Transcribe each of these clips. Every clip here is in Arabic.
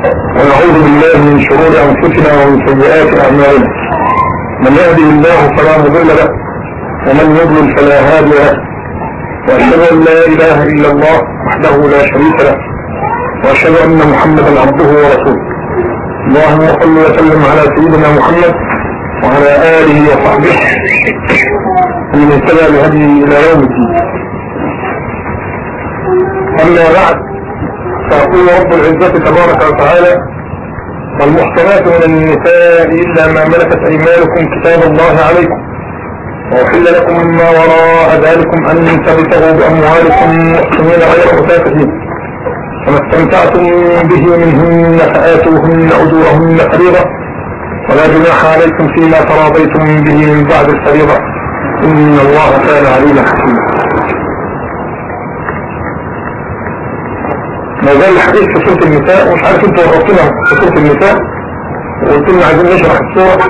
ونعوذ بالله من شرور أنفسنا ومن سيئات أعمالنا. من يهدي الله فلا مضل له ومن يضلل فلا هادي له. وأشهد أن لا إله إلا الله وحده لا شريك له وأشهد أن محمدا عبده ورسوله. اللهم صل وسلم على سيدنا محمد وعلى آله وصحبه ومن اهتدى بهديه إلى يوم الدين. أما بعد فيقول رب العزة تبارك وتعالى. والمحصنات من النساء إلا ما ملكت أيمانكم كتاب الله عليكم. وأحل لكم مما وراء ذلكم أن تبتغوا بأموالكم محسنين غير مسافرين فما استمتعتم به منهن فآتوهن أجورهن فريضة. ولا جناح عليكم فيما تراضيتم به من بعد الفريضة. إن الله كان عليما حكيما. ما زال الحديث في سورة النساء ومش عارف أنتوا ورطنا في سورة النساء وقلت لنا عايزين نشرح السورة.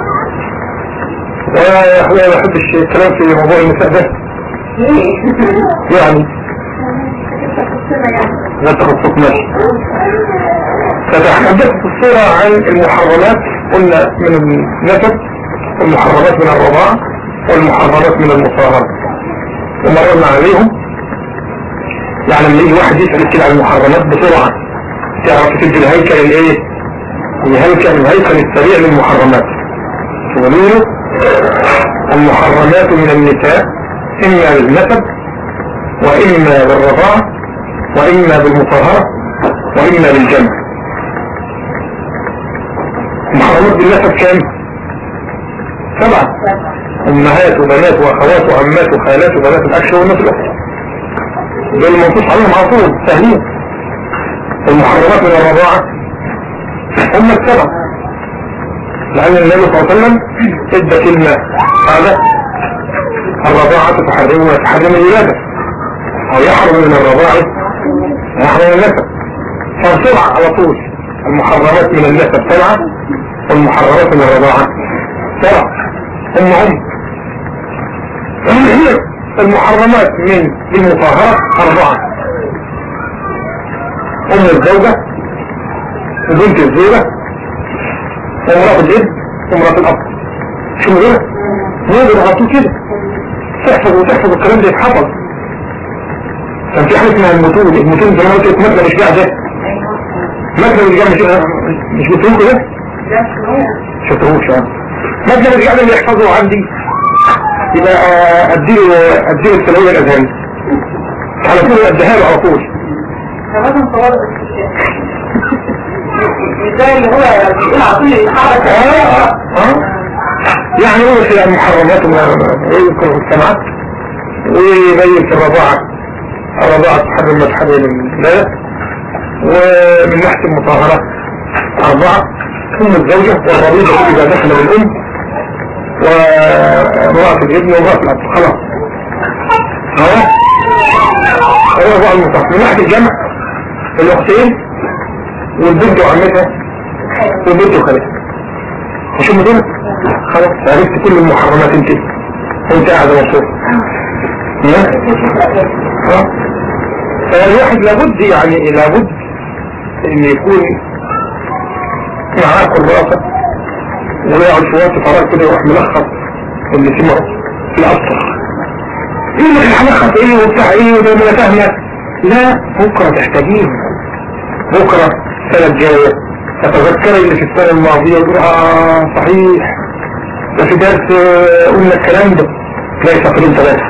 وأنا يا اخويا ما بحبش الكلام في موضوع النساء ده. يعني. لا تخصص ماشي فتحدثت في الصورة عن المحرمات قلنا من النسب والمحرمات من الرضاعة والمحرمات من المصاهرة. ومررنا عليهم. يعني لما يجي واحد يسأل كده عن المحرمات بسرعة تعرف تدي الهيكل الإيه؟ الهيكل الهيكل السريع للمحرمات. وليه المحرمات من النساء إما بالنسب وإما بالرضاعة وإما بالمطهرة وإما بالجمع. المحرمات بالنسب كام؟ سبعة. أمهات وبنات وأخوات وعمات وخالات وبنات الاكل والناس دول المنصوص عليهم على طول سهلين المحرمات من الرضاعة. هم السبع لأن النبي صلى الله عليه وسلم ادى كلمة هذا الرضاعة تحرم وتحرم الولادة. أو يحرم من الرضاعة يحرم النسب. فالسبعة على طول. المحرمات من النسب سبعة والمحرمات من الرضاعة سبعة. هم هم. المحرمات من المطهرة أربعة. أم الزوجة وبنت الزوجة ومرأة الابن ومرأة الأب. شو مدينة؟ نقدر على طول كده. تحفظ وتحفظ الكلام ده يتحفظ. كان في حاجة اسمها المتون المتون زي ما قلت مثلا مش قاعدة مثلا مش قاعدة مش متون كده؟ شفتهوش آه مثلا مش قاعدة اللي يحفظه عندي. يبقى اديله اديله الثانويه الازهري على طول اديها له على طول اللي هو بيقول على طول. يتحرك يعني هو في المحرمات ويذكر السمعات ويبين في الرضاعة. الرضاعة تحرم ما تحرم الولادة ومن ناحية المطهرة أربعة أم الزوجة والرضيضة إذا دخل بالأم. وامرأة الابن وامرأة الأب خلاص. ها هو بقى المصحف من ناحية الجمع الأختين والبنت وعمتها والبنت وخالتها. مش هم دول خلاص. عرفت كل المحرمات انت. وانت قاعد مبسوط فالواحد لابد يعني لابد إن يكون معاه كراسة ويقعد في وقت فراغ كده يروح ملخص اللي سمعه في الأسطر يقول لك هنلخص إيه وبتاع؟ إيه وده؟ ما فاهمه لا بكرة تحتاجين بكرة السنة الجاية. تتذكر اللي في السنة الماضية وتقول آه صحيح. ده في درس قلنا الكلام ده. تلاقي فقرين ثلاثة.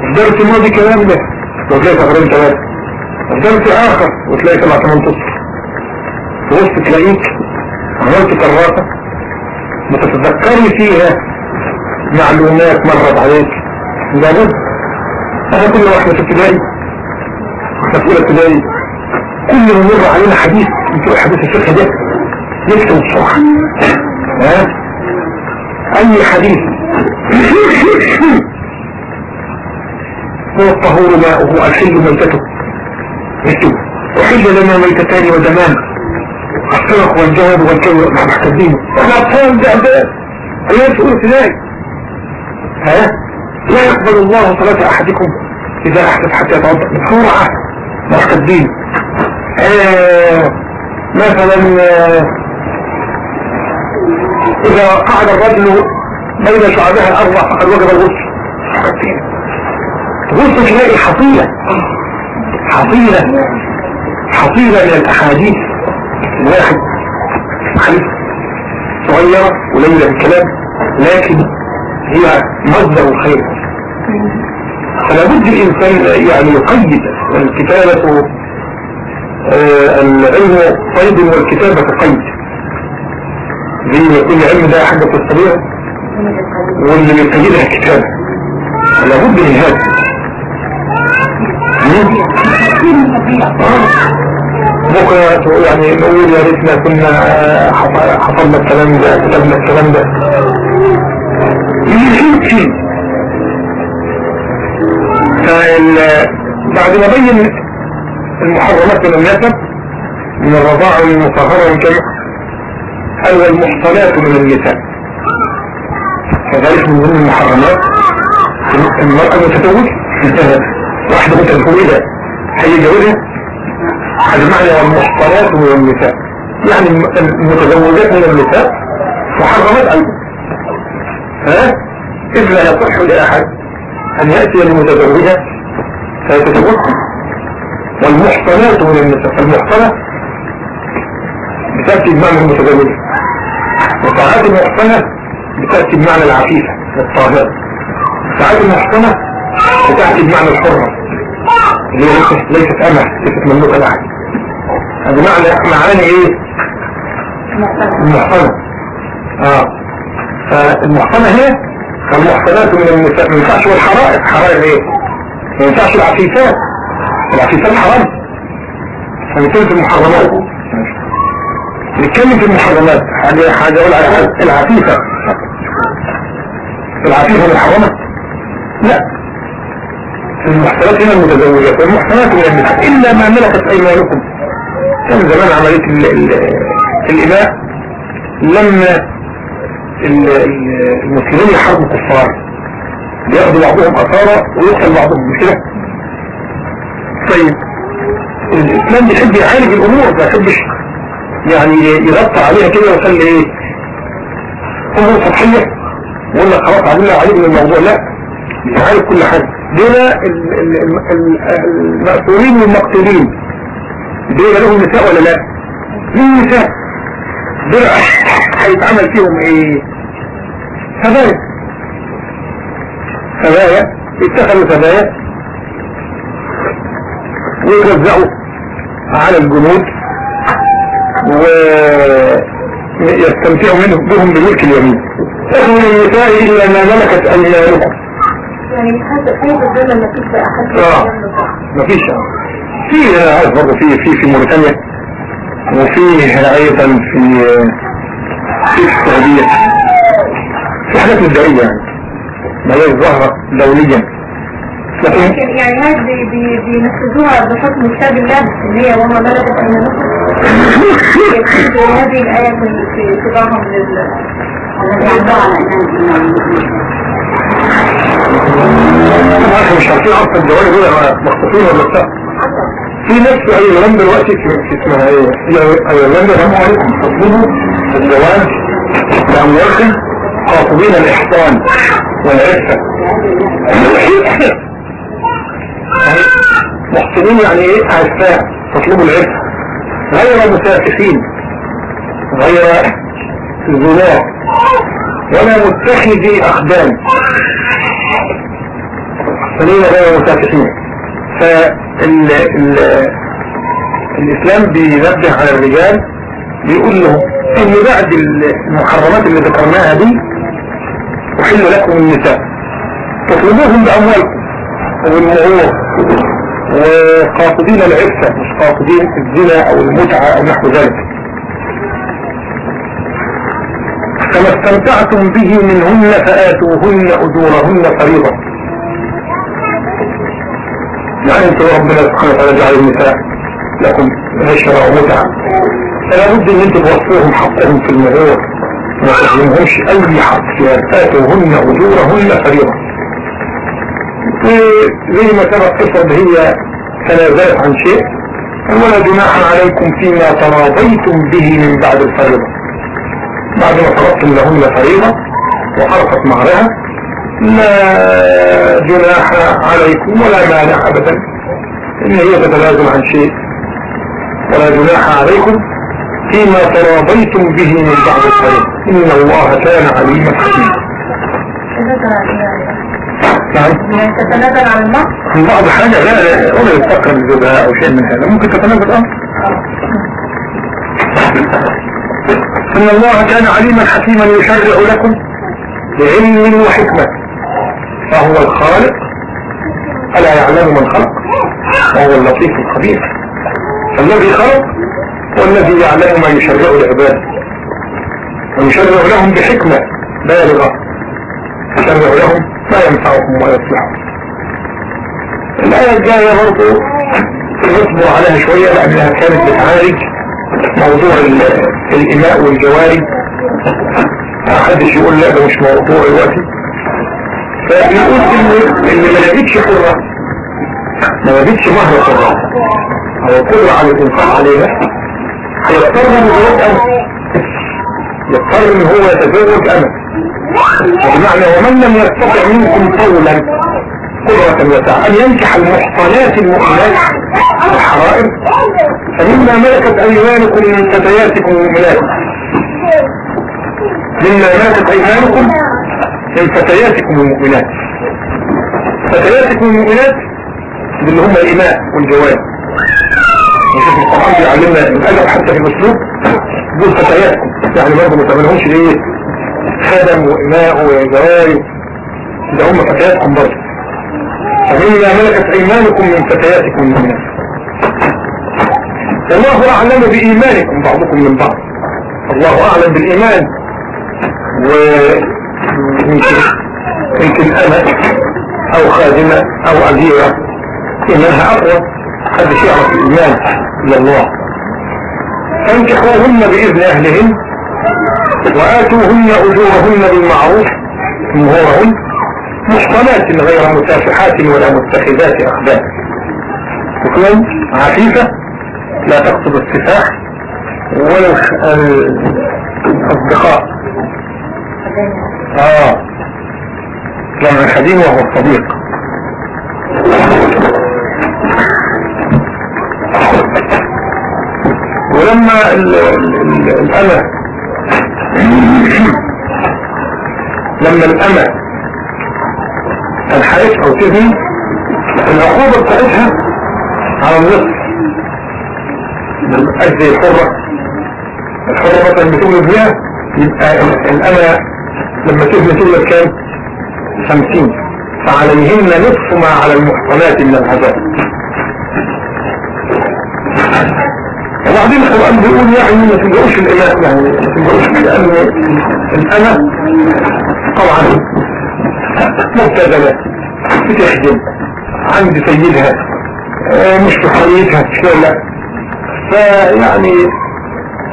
في درس الماضي الكلام ده. وتلاقي فقرين ثلاثة. في درس آخر وتلاقي سبع ثمان تصل في وسط تلاقيك عملت كراسة. بتتذكري فيها معلومات مرت عليك. لابد إحنا كنا وإحنا في ابتدائي وإحنا في أولى ابتدائي. كل ما مر علينا حديث بتوع حديث الفقه ده نكتب بسرعة ها؟ أي حديث؟ هو الطهور ماؤه الحل ميتته. وحل لنا ميتتان ودمان. الصرخ والجهد والكبر مع محتدين أيام في اولى ابتدائي ها؟ لا يقبل الله صلاة أحدكم إذا أحدث حتى يتوضأ. بسرعة. محتدين آه مثلا آه، إذا قعد الرجل بين شعبها الأربع فقد وجب الغسل. غسل تلاقي حصيلة. حصيلة. حصيلة من الأحاديث. الواحد حديث صغيرة قليلة الكلام لكن هي مصدر الخير. فلا بد الإنسان يعني يقيد الكتابة آه، العلم قيد والكتابة قيد. زي ما يكون العلم ده حاجة في الطبيعة واللي بيقيدها الكتابة. لا بد من هذا. بكرة يعني نقول يا ريتنا كنا حف- حفظنا الكلام ده كتبنا الكلام ده. فال بعد ما بين المحرمات من النسب من الرضاعة المطهرة والجمع قال والمحصنات من النساء كذلك من ضمن المحرمات. المرأة المتزوجة واحدة متزوجة. هيجوزها هذا معنى والمحصنات من النساء. يعني الم- المتزوجات من النساء محرمات أيضا. ها؟ إذ لا يصح لأحد أن يأتي المتزوجة فيتزوجها والمحصنات من النساء المحصنة بتأتي بمعنى المتزوجة. وساعات المحصنة بتأتي بمعنى العفيفة الطاهرة. ساعات المحصنة بتأتي بمعنى الحرة اللي هي ليست أمة ليست مملوكة لأحد. هذا معنى معاني إيه؟ المحصنة. آه. فالمحصنة هي المحصنات من النساء ما ينفعش والحرائر حرائر إيه؟ ما ينفعش العفيفات. العفيفات حرام. هنتكلم في المحرمات. نتكلم في المحرمات. حاجة حاجة أقول على العفيفة. العفيفة محرمة؟ لا. المحصنات هنا المتزوجات والمحصنات من النساء. إلا ما ملكت أيمانكم. كان زمان عملية ال- ال- الإماء لما ال- ال- المسلمين يحاربوا الكفار بياخدوا بعضهم أثارة ويقتل بعضهم مش كده طيب الإسلام بيحب يعالج الأمور ما يحبش يعني يغطى عليها كده ويخلي إيه؟ أمور سطحية. لك خلاص عملنا عليك من الموضوع. لا بيعالج كل حاجة. دول ال- ال- ال- ال- المأسورين والمقتولين. دول لهم نساء ولا لا؟ لهم نساء دول هيتعمل فيهم إيه؟ هدايا. هدايا. اتخذوا هدايا. ويوزعوا على الجنود. ويستمتعوا منهم بهم بملك اليمين. من النساء إلا ما ملكت أيمانكم يعني هذا هذا الزمن ما فيش بقى حد في عارف برضه في في في موريتانيا. وفي أيضا في في السعودية. في حاجات مبدئية يعني. ما هي ظاهرة دوليا. لكن يعني هذه بي- بي- بينفذوها بحكم كتاب الله اللي هي وما ملكت ايمانكم هذه الآية في في اتباعهم لل الذي يعبر عن ايمان إحنا مش عارفين أصلا الجوال دول مخطوطين ولا لا؟ في ناس في ايرلندا دلوقتي في اسمها إيه؟ ايرلندا هم عليكم. تطلبوا الجواز لاموالكم خاطبين الإحسان والعفة. محسنين يعني إيه؟ عفاء تطلبوا العفة. غير مسافحين غير زناء ولا متخذي أخدان. محسنين غير مسافحين فال ال الإسلام بينبه على الرجال بيقول لهم إن بعد المحرمات اللي ذكرناها دي أحل لكم النساء. تطلبوهم بأموالكم والمعور وقاصدين العفة مش قاصدين الزنا أو المتعة أو نحو ذلك. فما استمتعتم به منهن فآتوهن أجورهن فريضة. يعني أنتوا ربنا سبحانه وتعالى جعل النساء لكم عشرة ومتعة. فلا بد إن أنتوا توفوهم حقهم في المهور وما تظلمهمش أي حق. فاتوهن أجورهن فريضة. وزي ما سبق قصة هي تنازلت عن شيء ولا جناح عليكم فيما تراضيتم به من بعد الفريضة. بعد ما فرضتم لهن فريضة وحرقت مهرها لا جناح عليكم ولا مانع أبدا. إن هي تتلازم عن شيء ولا جناح عليكم فيما تراضيتم به من بعد الفريضة إن الله كان عليما حكيما نعم. تتنازل عن النقص بعض حاجة لا ولا يفتقر لزوجها أو شيء من هذا. ممكن تتنازل أمر إن الله كان عليما حكيما يشرع لكم بعلم وحكمة. فهو الخالق ألا يعلم من خلق؟ وهو اللطيف الخبير. الذي خلق والذي يعلم ما يشرع لعباده. ويشرع لهم بحكمة بالغة يشرع لهم ما ينفعهم ويصلحهم الآية الجاية برضو نصبر عليها شوية لأنها كانت بتعالج موضوع ال- الإماء والجواري. محدش يقول لا ده مش موضوع دلوقتي. فيقول إن اللي ما لقيتش حرة ما لقيتش مهر حرة أو قدرة على الإنفاق عليها. هيضطر يتزوج أمل يضطر إن هو يتزوج أمل بمعنى ومن لم يستطع منكم طولا قدرة وسعة أن ينكح المحصنات المؤمنات الحرائر فمما ملكت أيمانكم من فتياتكم المؤمنات مما ملكت أيمانكم من فتياتكم المؤمنات. فتياتكم المؤمنات اللي هم الإماء والجواب. نشوف القرآن بيعلمنا الأدب حتى في الأسلوب دول فتياتكم. يعني برضه ما تعملهمش ليه؟ خدم وإماء وجواري ده هم فتياتكم برضه. فمما ملكت أيمانكم من فتياتكم المؤمنات. والله أعلم بإيمانكم بعضكم من بعض. الله أعلم بالإيمان. ويمكن يمكن أنا أو خادمة أو أجيرة إيمانها أقوى. محدش يعرف الإيمان. إلا الله. فانكحوهن بإذن أهلهن. وآتوهن أجورهن بالمعروف. مهورهن محصنات غير متافحات ولا متخذات أخدان. تكون عفيفة. لا تقصد السفاح. ولا الأصدقاء. آه. جمع الحديث وهو الصديق. ولما ال- ال- ال- الأمة لما الأمة تنحرف أو تبني العقوبة بتاعتها على النصف. أجزي الحرة الحرة مثلا بتولد بيها يبقى الأمة لما تبني تولد كام؟ خمسين. فعليهن نصف ما على المحصنات من العذاب وبعدين القرآن بيقول يعني ما تلقوش الإله يعني ما تلقوش لأن الأنا طبعا مبتدلة بتخدم عند سيدها آه، مش بحريتها لا. فيعني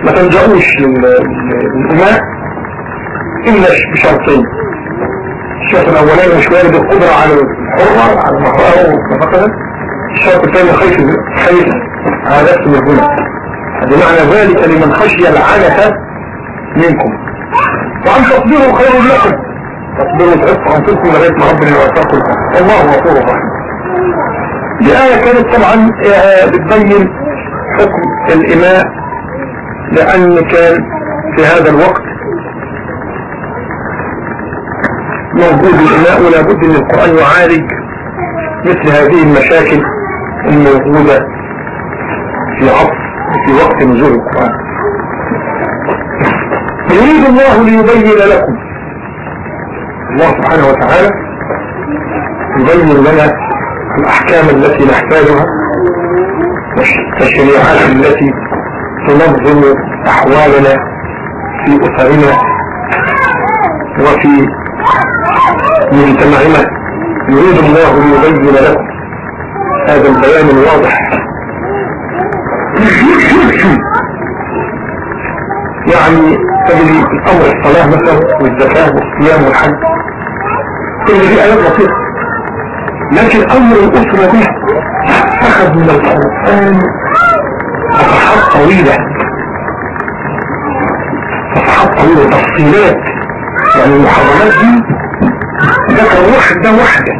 ما تلجأوش لل- للإماء إلا بشرطين. الشرط الأولاني مش وارد القدرة على الحرة على مهرها ونفقها الشرط الثاني خيف خيف على نفس الهنا بمعنى ذلك لمن خشي العنة منكم. وأن تصبروا خير لكم. تصبروا تعفوا أنفسكم لغاية ما ربنا يوفقكم. والله غفور رحيم. دي آية كانت طبعا آه، بتبين حكم الإماء لأن كان في هذا الوقت موجود الإماء ولا بد أن القرآن يعالج مثل هذه المشاكل الموجودة في عصر في وقت نزول القرآن. يريد الله ليبين لكم. الله سبحانه وتعالى يبين لنا الأحكام التي نحتاجها والتشريعات التي تنظم أحوالنا في أسرنا وفي مجتمعنا يريد الله ليبين لكم هذا البيان الواضح. يعني تجري الأمر الصلاة مثلا والزكاة والصيام والحج كل دي آيات بسيطة. لكن أمر الأسرة دي أخذ من القرآن صفحات طويلة صفحات طويلة تفصيلات. يعني المحرمات دي ذكر واحدة واحدة.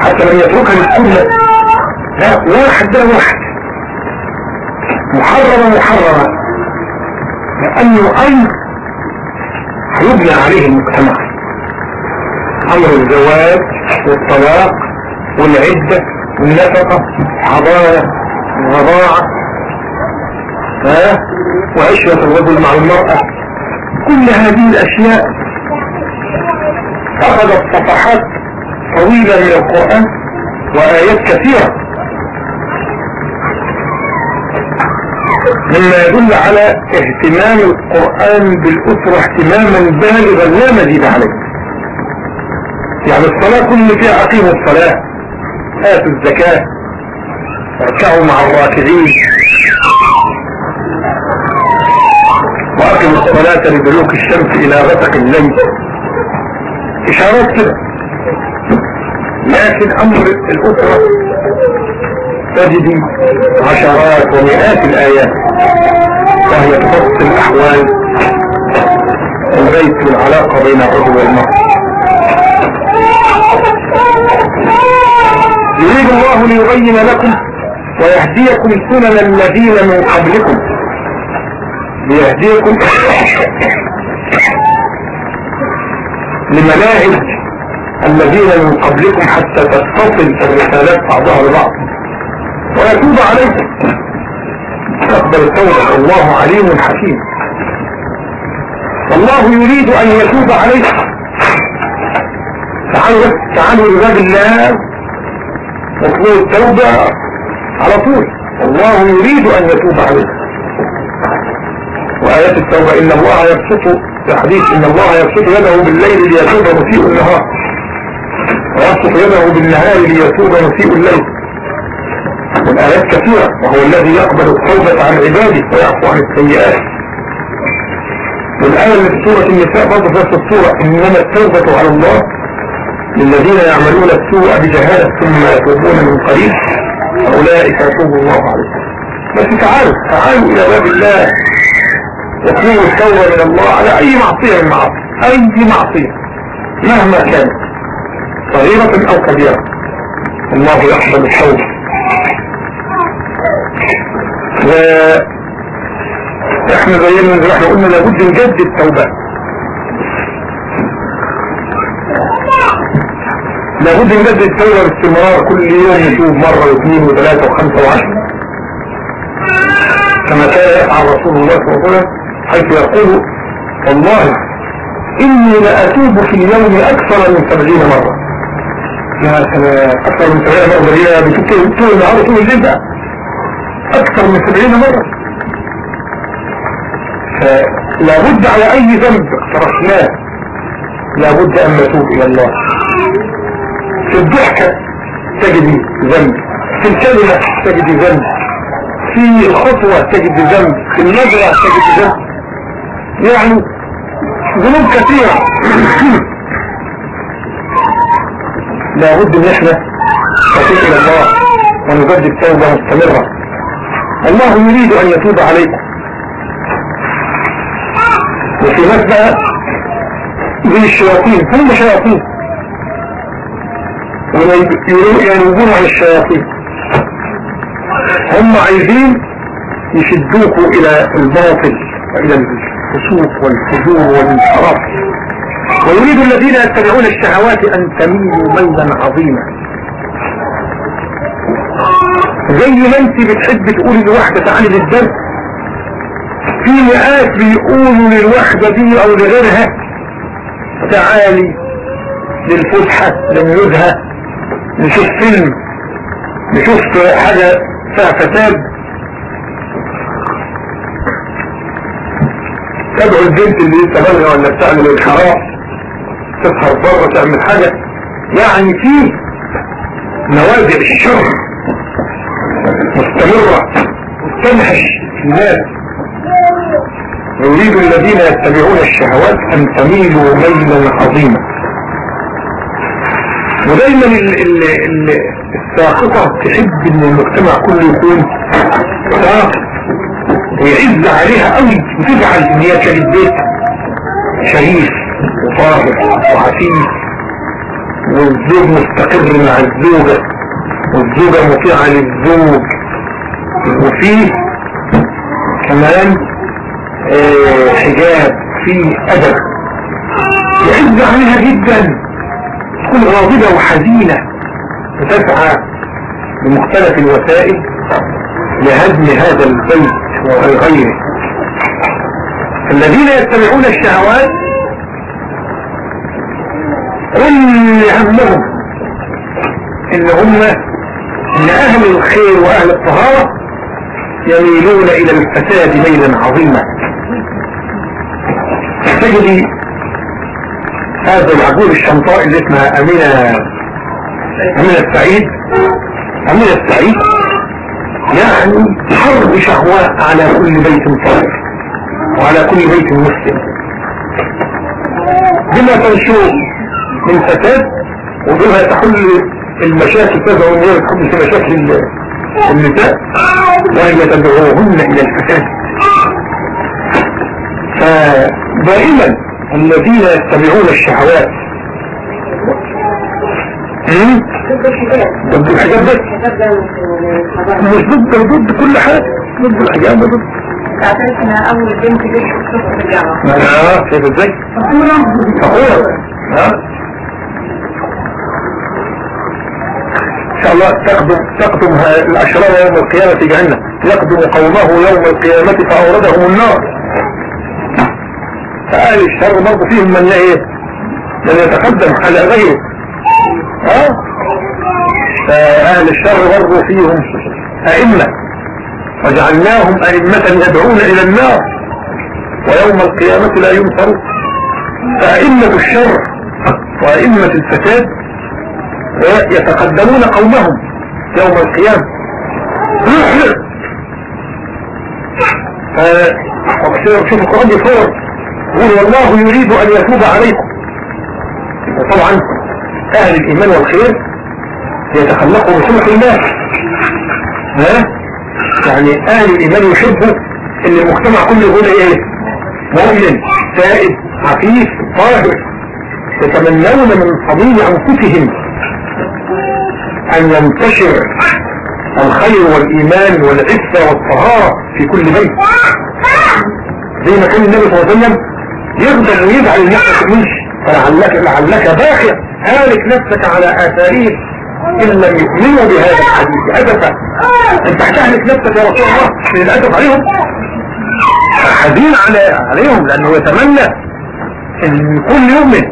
حتى لم يتركها للكل لا واحدة واحدة محرمة محرمة لأنه أمر هيبنى عليه المجتمع. أمر الزواج والطلاق والعدة والنفقة حضانة الرضاعة وعشرة الرجل مع المرأة. كل هذه الأشياء أخذت صفحات طويلة من القرآن وآيات كثيرة مما يدل على اهتمام القرآن بالأسرة اهتماما بالغا لا مزيد عليه. يعني الصلاة كل فيها أقيموا الصلاة آتوا الزكاة واركعوا مع الراكعين. وأقموا الصلاة لدلوك الشمس إلى غسق الليل. إشارات كده. لكن أمر الأسرة تجد عشرات ومئات الآيات. وهي تفصل الأحوال البيت والعلاقة بين الرجل والمرأة. يريد الله ليبين لكم ويهديكم سنن الذين من قبلكم. ليهديكم لمناهج الذين من قبلكم حتى تتصل الرسالات بعضها لبعض. ويتوب عليكم. تقبل التوبة الله عليم حكيم. والله يريد أن يتوب عليكم تعالوا تعالوا لباب الله. واطلبوا التوبة على طول. الله يريد أن يتوب عليكم وآيات التوبة إن الله يبسط في حديث إن الله يبسط يده بالليل ليتوب مسيء النهار. ويبسط يده بالنهار ليتوب مسيء الليل. والآيات كثيرة وهو الذي يقبل التوبة عن عباده ويعفو عن السيئات. والآية اللي في سورة النساء برضه في نفس السورة إنما التوبة على الله للذين يعملون السوء بجهالة ثم يتوبون من قريب. أولئك يتوب الله عليهم. بس تعالوا تعالوا إلى باب الله. يطلبوا التوبة من الله على أي معصية من معاصي أي معصية. مهما كانت. صغيرة أو كبيرة. الله يقبل التوبة. إحنا زينا زي إحنا قلنا لابد نجدد التوبة. لابد نجدد التوبة باستمرار. كل يوم نشوف مرة واثنين وثلاثة وخمسة وعشرة. كما كان يفعل رسول الله صلى الله عليه وسلم حيث يقول والله إني لأتوب في اليوم أكثر من سبعين مرة. يا سلام. أكثر من سبعين مرة. هي بتكتب طول النهار طول الليل بقى أكثر من سبعين مرة. فلابد على أي ذنب اقترفناه لابد أن نتوب إلى الله. في الضحكة تجد ذنب. في الكلمة تجد ذنب. في الخطوة تجد ذنب. في النظرة تجد ذنب. يعني ذنوب كثيرة. لابد ان إحنا نتوب إلى الله ونجدد توبة مستمرة. الله يريد أن يتوب عليكم. وفي ناس بقى زي الشياطين؟ هم شياطين وينوبون عن الشياطين. هم عايزين يشدوكوا إلى الباطل وإلى الفسوق والفجور والانحراف. ويريد الذين يتبعون الشهوات أن تميلوا ميلا عظيما. زي ما انت بتحب تقولي لواحدة تعالي للدرس في مئات بيقولوا للوحدة دي أو لغيرها تعالي للفسحة للنزهة نشوف فيلم نشوف حاجة فيها فساد. تدعو البنت اللي لسه بالغة ولا بتعمل الحرام تسهر بره تعمل حاجة. يعني في نوازع الشر مستمرة تنهش الناس. يريد الذين يتبعون الشهوات أن تميلوا ميلا عظيما. ودايما ال- ال- ال- الساقطة تحب إن المجتمع كله يكون ساقط ويعز عليها قوي وتزعل إن هي كانت بيت شريف وطاهر وعفيف والزوج مستقر مع الزوجة والزوجة مطيعة للزوج. وفيه كمان آه، حجاب فيه أدب. يعز عليها جدا. تكون غاضبة وحزينة. وتسعى بمختلف الوسائل لهدم هذا البيت. وغيره الذين يتبعون الشهوات كل همهم إن هم ان أهل الخير وأهل الطهارة يميلون إلى الفساد ميلا عظيما. تجري هذا العجول الشمطاء اللي اسمها امينة أمينة السعيد أمينة السعيد يعني حرب شهواء على كل بيت طاهر وعلى كل بيت مسلم بما تنشوه من فساد وبما تحل المشاكل أن هي تحل في مشاكل ال- النساء وهي تدعوهن إلى الفساد فدائما الذين يتبعون الشهوات؟ ضد الحجاب بس مش ضد ضد كل حاجة ضد الحجاب ضد تعترف انها اول بنت الصبح في الجامعة آه شايف إزاي؟ فخورة ها؟ إن شاء الله تقدم تقدم الأشرار يوم القيامة في جهنم. يقدم قومه يوم القيامة فأوردهم النار. فأهل الشر برضه فيهم من لا إيه؟ من يتقدم على غيره. ها؟ فأهل الشر برضه فيهم أئمة وجعلناهم أئمة يدعون إلى النار ويوم القيامة لا ينصرون فأئمة الشر وأئمة الفساد يتقدمون قومهم يوم القيامة. شوف القرآن يقول والله يريد أن يتوب عليكم. وطبعا أهل الإيمان والخير يتخلقوا بخلق الله. ها؟ يعني أهل الإيمان يحبوا أن المجتمع كله يقول إيه؟ مؤمن سائد عفيف طاهر. يتمنون من صميم أنفسهم أن ينتشر الخير والإيمان والعفة والطهارة في كل بيت. زي ما كان النبي صلى الله عليه وسلم يقدر ويجعل النفس تمشي فلعلك لعلك باخر هالك نفسك على آثارهم إن لم يؤمنوا بهذا الحديث. أسفا أنت هتهلك نفسك يا رسول الله. من الأسف عليهم. حزين على عليهم لأنه يتمنى أن كل يؤمن.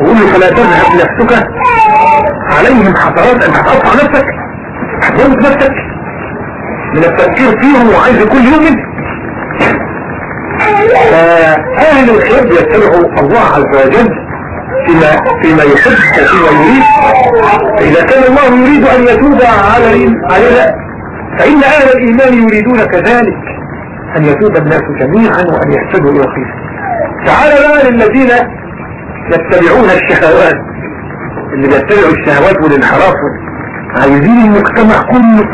وقول له فلا تذهب نفسك. عليهم حسرات أن هتقطع نفسك. هتموت نفسك. من التفكير فيهم وعايز كل يؤمن. فأهل الخير يتبعوا الله عز وجل. فيما, فيما يحب وفيما يريد. فإذا كان الله يريد أن يتوب على علينا فإن أهل الإيمان يريدون كذلك أن يتوب الناس جميعا وأن يهتدوا إلى الخير تعالى بقى للذين يتبعون الشهوات اللي بيتبعوا الشهوات والانحراف عايزين المجتمع كله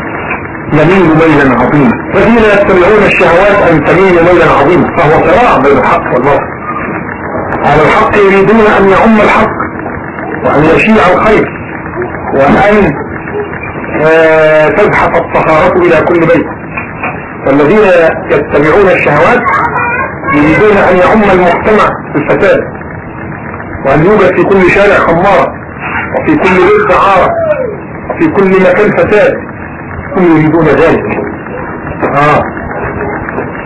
يميل ميلا عظيما. الذين يتبعون الشهوات أن تميل ميلا عظيما فهو صراع بين الحق والباطل. على الحق يريدون أن يعم الحق وأن يشيع الخير وأن آه، تزحف الطهارة إلى كل بيت. والذين يتبعون الشهوات يريدون أن يعم المجتمع بالفساد وأن يوجد في كل شارع خمارة وفي كل بيت دعارة وفي كل مكان فساد. هم يريدون ذلك. آه.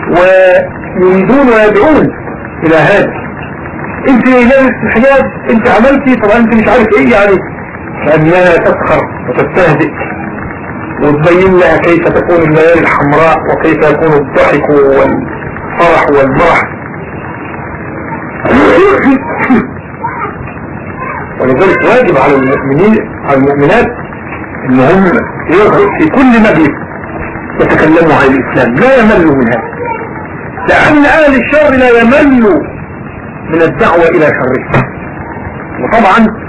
ويريدون ويدعون إلى هذا. انت لابس الحجاب انت عملتي طبعا انت مش عارف إيه يعني. لانها تسخر وتستهزئ. وتبين لها كيف تكون الليالي الحمراء وكيف يكون الضحك والفرح والمرح. ولذلك واجب على المؤمنين على المؤمنات ان هم في كل مجلس يتكلموا عن الإسلام. لا يملوا من هذا لأن أهل الشر لا يملوا. من الدعوة إلى شره وطبعا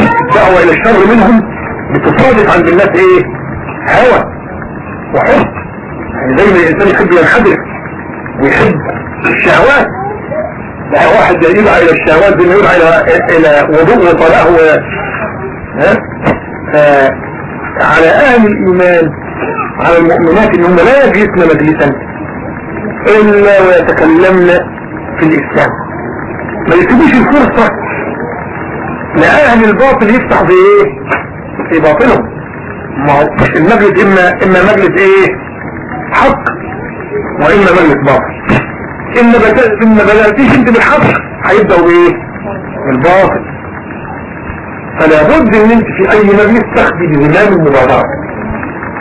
الدعوة إلى الشر منهم بتصادف عند الناس إيه؟ هوى وحب. يعني زي ما الإنسان يحب ينحدر ويحب الشهوات. لا واحد يدعى إلى الشهوات زي ما يدعى إلى إلى وضوء وطلاق و ها؟ على أهل الإيمان على المؤمنات إنهم لا يجلسن مجلسا إلا ويتكلمن في الإسلام. ما يسيبوش الفرصة لأهل الباطل يفتح إيه في باطلهم. ما هو المجلس اما إما مجلس إيه؟ حق وإما مجلس باطل. إما بدأت إما بدأتيش أنت بالحق هيبدأوا بإيه؟ بالباطل. فلا بد إن أنت في أي مجلس تاخدي بزمام المبادرة.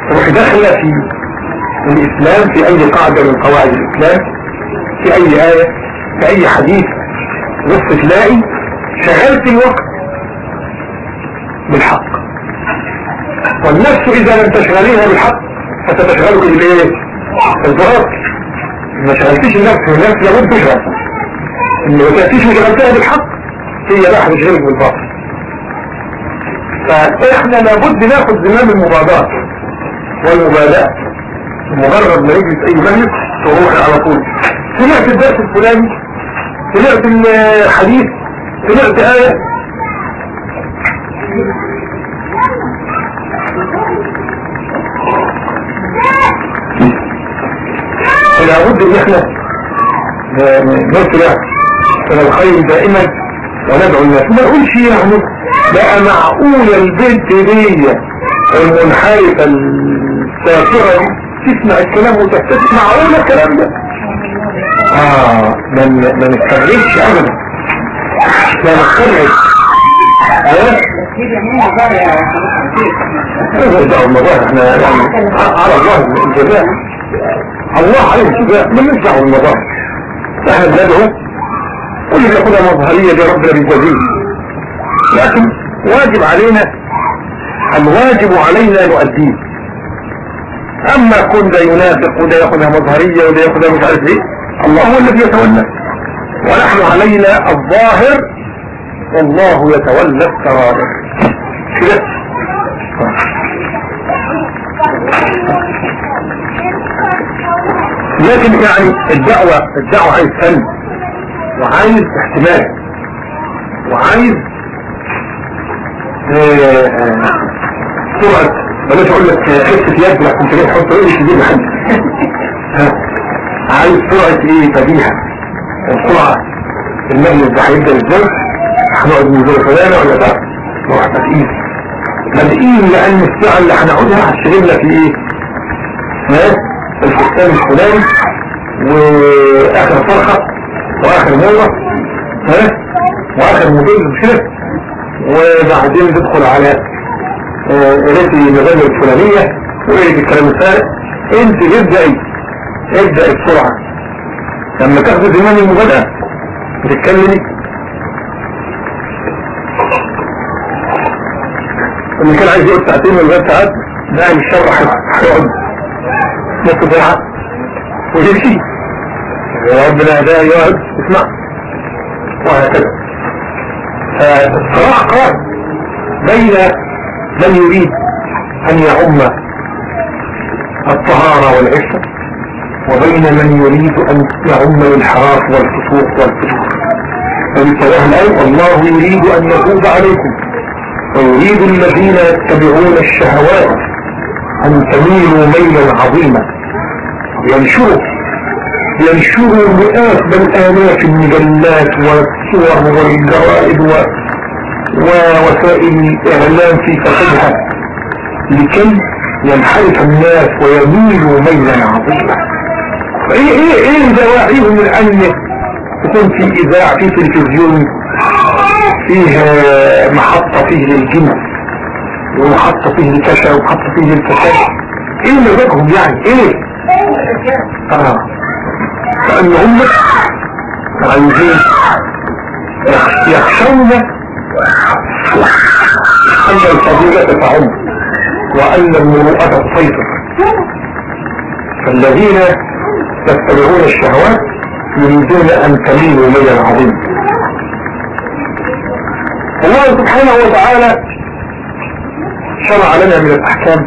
تروح داخلة في الإسلام في أي قاعدة من قواعد الإسلام في أي آية. في أي حديث بص تلاقي شغلت الوقت بالحق. والنفس إذا لم تشغليها بالحق فتتشغلك بالايه الضراب ما شغلتيش النفس والنفس لابد تشغل إن ما تأتيش وشغلتها بالحق هي بقى هتشغلك بالباطل فإحنا لابد ناخد زمام المبادرة والمبادئ مجرد ما يجلس أي مجلس تروح على طول. سمعت الدرس الفلاني؟ سمعت الحديث؟ سمعت آية؟ لابد إن إحنا نسرع إلى الخير دائما وندعو الناس. ما نقولش يعني بقى معقولة البنت دي المنحرفة السافرة تسمع الكلام وتحتاج معقولة الكلام ده؟ آه ما ما نستغربش ابدا. ما نستغرب ها لا المظاهر إحنا يعني على الله الجزاء الله عليه الجزاء ما نرجع المظاهر إحنا بندعو واللي بياخدها مظهرية دي ربنا بيجازيه لكن واجب علينا الواجب علينا نؤديه. أما كن ده ينافق وده ياخدها مظهرية وده ياخدها مش عارف إيه الله هو الذي يتولى. ونحن علينا الظاهر والله يتولى السرائر كده؟ لكن يعني الدعوة الدعوة عايز فن وعايز احتمال وعايز سرعة بلاش أقول لك حتة يد لا كنت جاي أحط إيه تجيب لحد عايز سرعة إيه؟ بديهة. السرعة المجلس ده هيبدأ إزاي هنقعد من زي فلانة ولا لا؟ نروح بادئين بادئين لأن الساعة اللي هنقعدها هتشغلنا في إيه؟ ها؟ الفستان الفلاني وآخر فرخة وآخر مرة. ها؟ وآخر موديل مش وبعدين ندخل على قريت المغنى الفلانية وقريت الكلام الفارق أنت ابدأي ابدأ بسرعة. لما تاخد زمان المبادئ بتتكلمي. اللي كان عايز يقعد ساعتين ولا ثلاث ساعات ده مش شر هيقعد نص ساعة ويمشي. ربنا ده يقعد اسمع. وهكذا. فالصراحة قال بين من يريد أن يعم الطهارة والعفة وبين من يريد أن يعم الانحراف والفسوق والفجور فبالتواه الآن الله يريد أن يتوب عليكم. ويريد الذين يتبعون الشهوات أن تميلوا ميلا عظيما. ينشروا ينشروا مئات بل آلاف المجلات والصور والجرائد. ووسائل الإعلام في فقدها لكي ينحرف الناس ويميلوا ميلا عظيما. إيه إيه إيه دواعيهم من أن يكون في إذاعة في تلفزيون فيه محطة فيه للجنة ومحطة فيه للكشا ومحطة فيه للفساد. إيه مزاجهم يعني؟ إيه؟ آه. فان هم عايزين يخشون أن الفضيلة تعم وأن المروءة تسيطر فالذين يتبعون الشهوات يريدون أن تميلوا ميلا عظيما الله سبحانه وتعالى شرع لنا من الأحكام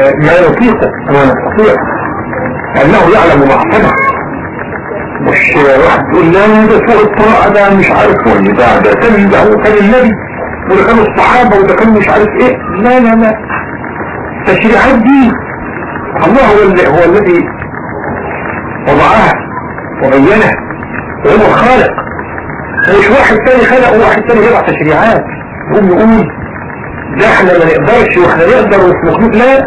آه، ما نطيق وما نستطيع لأنه يعلم معصمة مش واحد يقول لا ده فوق الطاعة ده مش عارف هو اللي ده ده كان ده هو كان النبي وده كانوا الصحابة وده كان مش عارف إيه. لا لا لا. تشريعات دي الله هو, اللي هو الذي وضعها وبينها وهو الخالق. مش واحد تاني خلق وواحد تاني يضع تشريعات يقوم يقول ده إحنا ما نقدرش وإحنا نقدر وفي مخلوق. لا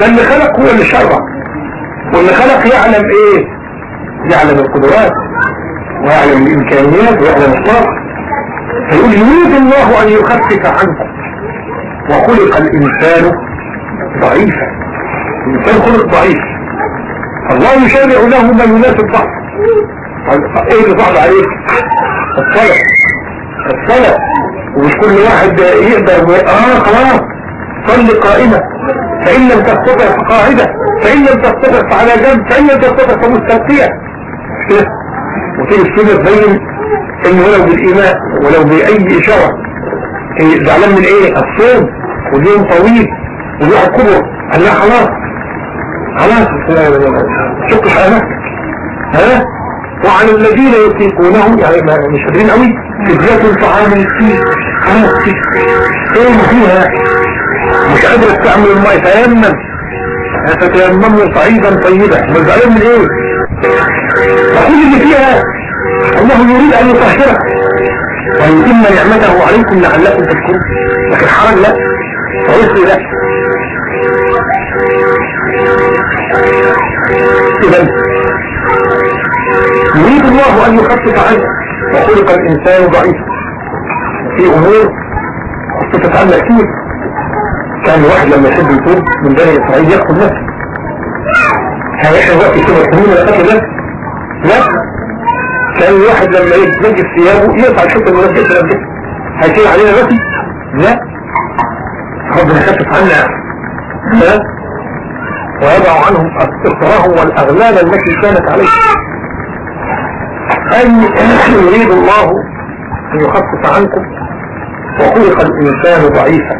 ده اللي خلق هو اللي شرع. واللي خلق يعلم إيه؟ يعلم القدرات ويعلم الإمكانيات ويعلم الصلاح فيقول يريد الله أن يخفف عنكم وخلق الإنسان ضعيفا. الإنسان خلق ضعيف. الله يشرع له ما يناسب ضعف إيه اللي صعب عليك؟ الصلاة. الصلاة. ومش كل واحد يقدر آه خلاص. صل قائمة فإن لم تستطع فقاعدة فإن لم تستطع فعلى جنب فإن لم تستطع فمستلقية وتيجي السنة تبين انه ولو بالإيمان ولو بأي إشارة. زعلان من إيه؟ الصوم. واليوم طويل. والواحد كبر قال لا خلاص. خلاص. شك حالك ها؟ وعلى الذين يطيقونه يعني مش قادرين قوي. فدية طعام مسكين خلاص. إيه فيها. مش قادر استعمل الماء تيمم. فتيمموا صعيدا طيبا. مزعلان من إيه؟ وكل اللي فيها الله يريد أن يطهرك. ويتم نعمته عليكم لعلكم تشكرون لكن حرج لا. فوصل لا؟ يريد الله أن يخفف عنه. وخلق الإنسان ضعيفا في أمور خففت عنه كثير كان الواحد لما يحب يتوب من بني إسرائيل يقتل نفسه. إحنا وقت سبع سنين ولا قتل نفسه لا. كأن الواحد لما يتنجس ثيابه يقطع الشوط المنجس لنجس هيشيل علينا نفسي لا. ربنا خفف عنا. لا ويضع عنهم اصرهم والأغلال التي كانت عليه أن يريد الله أن يخفف عنكم وخلق الإنسان ضعيفا.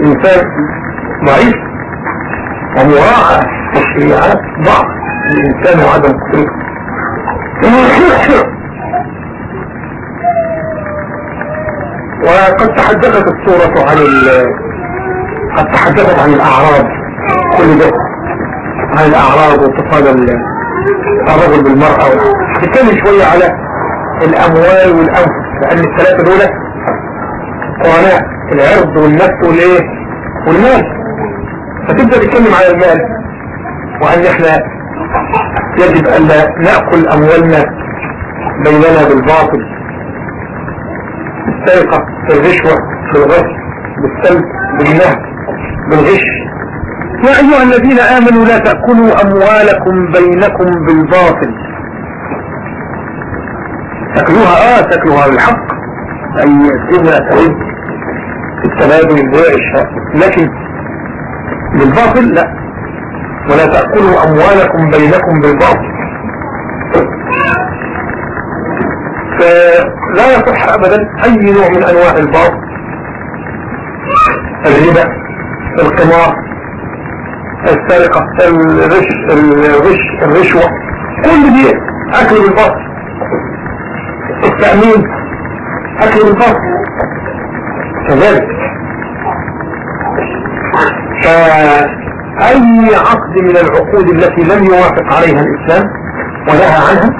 الإنسان ضعيف. ومراعى تشريعات ضعف الإنسان وعدم قدرته. وقد تحدثت الصورة عن ال قد تحدثت عن الأعراض. كل ده عن الأعراض واتصال الرجل بالمرأة. هتتكلم شوية على الأموال والأنفس لأن الثلاثة دول قرناء العرض والنفس والإيه؟ والمال. فتبدأ تتكلم على المال وأن إحنا يجب أن نأكل أموالنا بيننا بالباطل. بالسرقة بالرشوة بالغش بالسلب بالنهب بالغش. يا أيها الذين آمنوا لا تأكلوا أموالكم بينكم بالباطل. تأكلوها آه تأكلوها بالحق. أي سنة تعيد التبادل البيع لكن بالباطل؟ لا. ولا تأكلوا أموالكم بينكم بالباطل. فلا يصح أبدا أي نوع من أنواع الباطل. الربا القمار السرقة الرش الرش الرشوة. كل دي أكل بالباطل. التأمين أكل بالباطل. كذلك. أي عقد من العقود التي لم يوافق عليها الإسلام ونهى عنها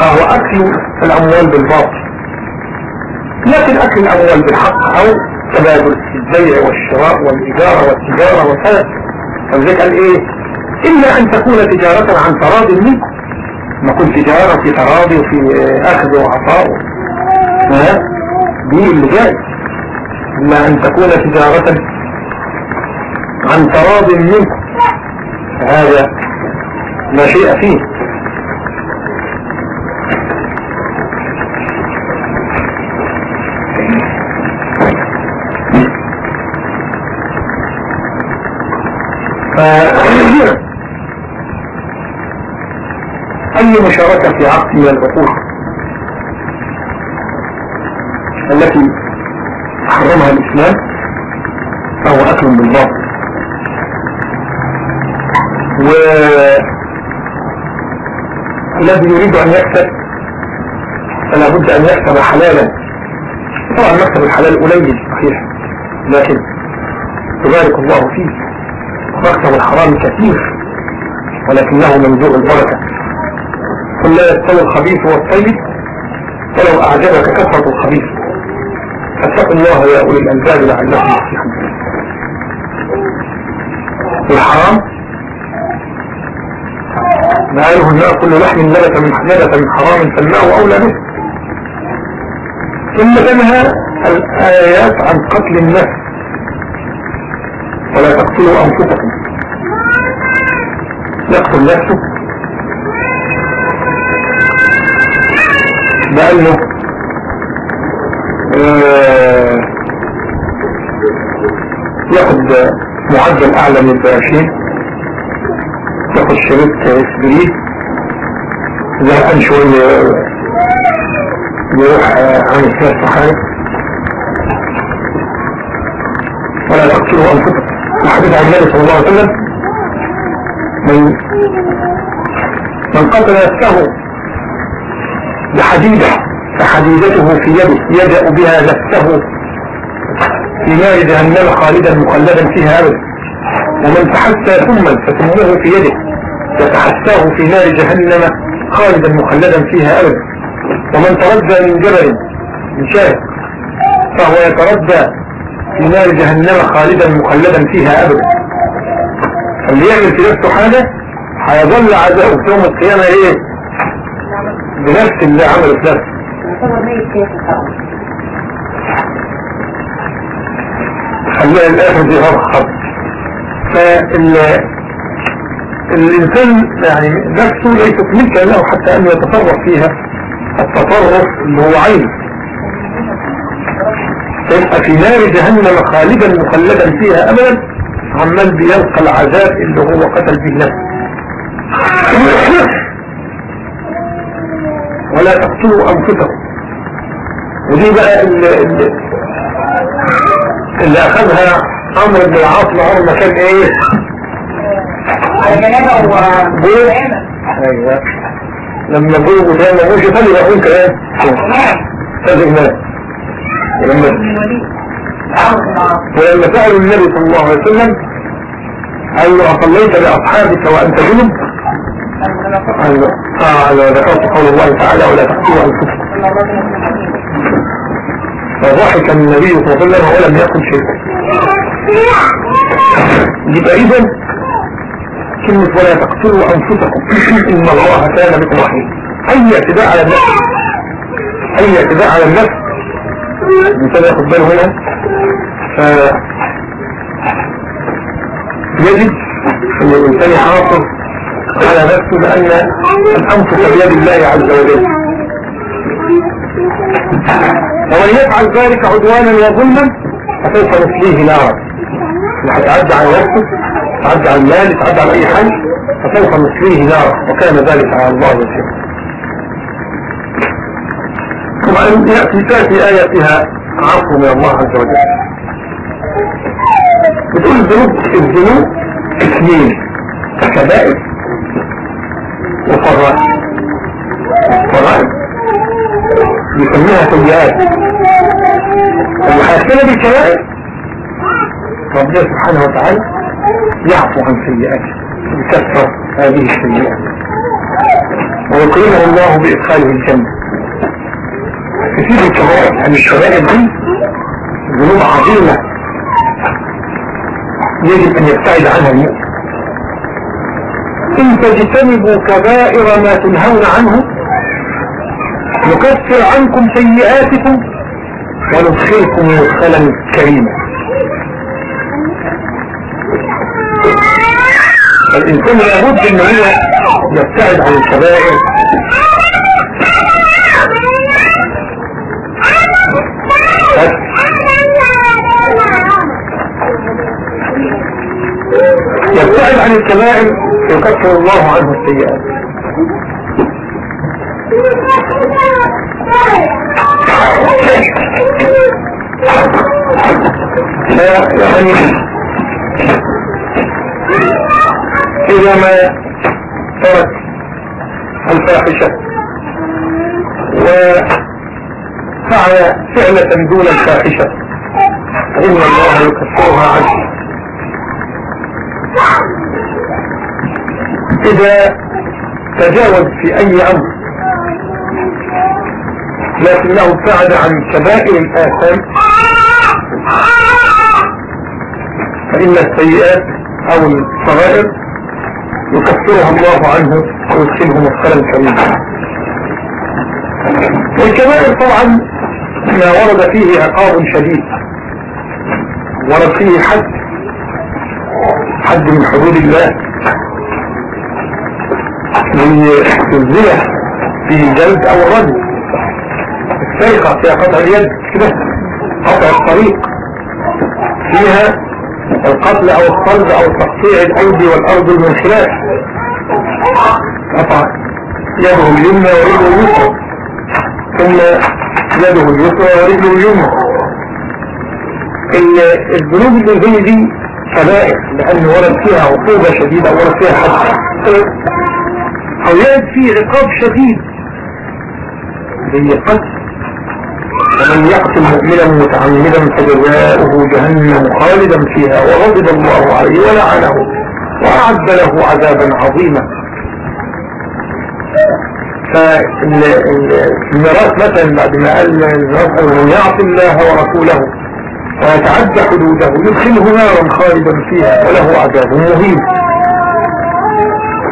فهو أكل الأموال بالباطل. لكن أكل الأموال بالحق أو تبادل البيع والشراء والإدارة والتجارة وكذا فذلك قال إيه؟ إلا أن تكون تجارة عن تراض منكم. ما كنت تجارة في تراضي وفي أخذ وعطاء. دي اللي جاي إلا أن تكون تجارة عن تراض منكم هذا لا شيء فيه. أي مشاركة في عقد من العقود التي حرمها الإسلام فهو أكل بالباطل. والذي يريد أن يكسب فلا بد أن يكسب حلالا. طبعا مكسب الحلال قليل صحيح. لكن يبارك الله فيه. مكسب الحرام كثير ولكنه منزوع البركة. قل لا يستوي الخبيث والطيب ولو أعجبك كثرة الخبيث. فاتقوا الله يا أولي الألباب لعلكم تفلحون. الحرام ما قاله أن كل لحم نبت من نبت من حرام فالماء أولى به. ثم تنهى الآيات عن قتل النفس. ولا تقتلوا أنفسكم. يقتل نفسه. بأنه آه، يأخذ معدل أعلى من 20 في الشريط جديد زهقان شوية يروح عن السياسة خارج ولا تقتلوا أنفسكم. الحديث عن النبي صلى الله عليه وسلم. من من قتل نفسه بحديدة فحديدته في يده يبدأ بها نفسه في نار جهنم خالدا مخلدا فيها أبدا. ومن تحسى ثم فتمه في يده. يتحساه في نار جهنم خالدا مخلدا فيها أبدا. ومن تردى من جبل من شارع فهو يتردى في نار جهنم خالدا مخلدا فيها أبدا. اللي يعمل في نفسه حاجة هيظل عذابه يوم القيامة إيه؟ بنفس اللي عمله في نفسه. خليها الآخر دي غرخب فال الإنسان يعني نفسه ليست ملكا له حتى أن يتصرف فيها. التصرف اللي هو عين. فيبقى في نار جهنم خالدا مخلدا فيها أبدا عمال بيلقى العذاب اللي هو قتل به نفسه. ولا تقتلوا أنفسكم. ودي بقى اللي, اللي أخذها عمرو بن العاص لعمر كان إيه؟ لما جوه ده ما جوش يصلي يقول كلام مات ولما ولما سألوا النبي صلى الله عليه وسلم قال له أصليت بأصحابك وأنت جنب قال آه ذكرت قول الله تعالى ولا تقتلوا أنفسكم فضحك النبي صلى الله عليه وسلم ولم يقل شيئا يبقى إذا كلمة ولا تقتلوا أنفسكم. إن الله كان بكم رحيم. أي اعتداء على النفس. أي اعتداء على النفس. الإنسان ياخد باله هنا. يجب أن الإنسان يحافظ على نفسه لأن الأنفس بيد الله عز وجل. ومن يفعل ذلك عدوانا وظلما فسوف نسليه نارا. اللي هيتعدى على نفسه. يتعدى على المال يتعدى على أي حاجة فسوف نسليه نارا وكان ذلك على الله يسير طبعا يأتي تأتي آية فيها عفو من الله عز وجل. بتقول الذنوب الذنوب اثنين كبائر وفرائض الفرائض يسميها سيئات. المحاسنة بالكبائر. ربنا سبحانه وتعالى يعفو عن سيئاته. يكفر هذه السيئات ويكرمه الله بإدخاله الجنة. كثير الكبائر يعني الكبائر دي ذنوب عظيمة. يجب أن يبتعد عنها المؤمن. إن تجتنبوا كبائر ما تنهون عنه نكفر عنكم سيئاتكم وندخلكم مدخلا كريما. الإنسان لابد أن هو يبتعد عن الكبائر يبتعد عن الكبائر يكفر الله عنه السيئات. يعني إذا ما ترك الفاحشة. وفعل فعلة دون الفاحشة. فإن الله يكفرها عنه. إذا تجاوز في أي أمر لكنه ابتعد عن كبائر الآثام فإن السيئات أو الصغائر يكفرها الله عنه ويدخله مدخلا كريما والكبائر طبعا ما ورد فيه عقاب شديد. ورد فيه حد حد من حدود الله. الزنا في جلد أو الرجل السرقة فيها قطع اليد كده قطع الطريق. فيها القتل أو الصلب أو تقطيع الايدي والأرض من قطع يده اليمنى ورجله اليسرى. ثم يده اليسرى ورجله اليمنى. الذنوب اللي زي دي كبائر لأن ورد فيها عقوبة شديدة ورد فيها حد. أو يرد فيه عقاب شديد. زي قتل ومن يقتل مؤمنا متعمدا فجزاؤه جهنم خالدا فيها وغضب الله عليه ولعنه وأعد له عذابا عظيما. فالميراث مثلا بعد ما قال من يعصي الله ورسوله ويتعدى حدوده يدخله نارا خالدا فيها وله عذاب مهين.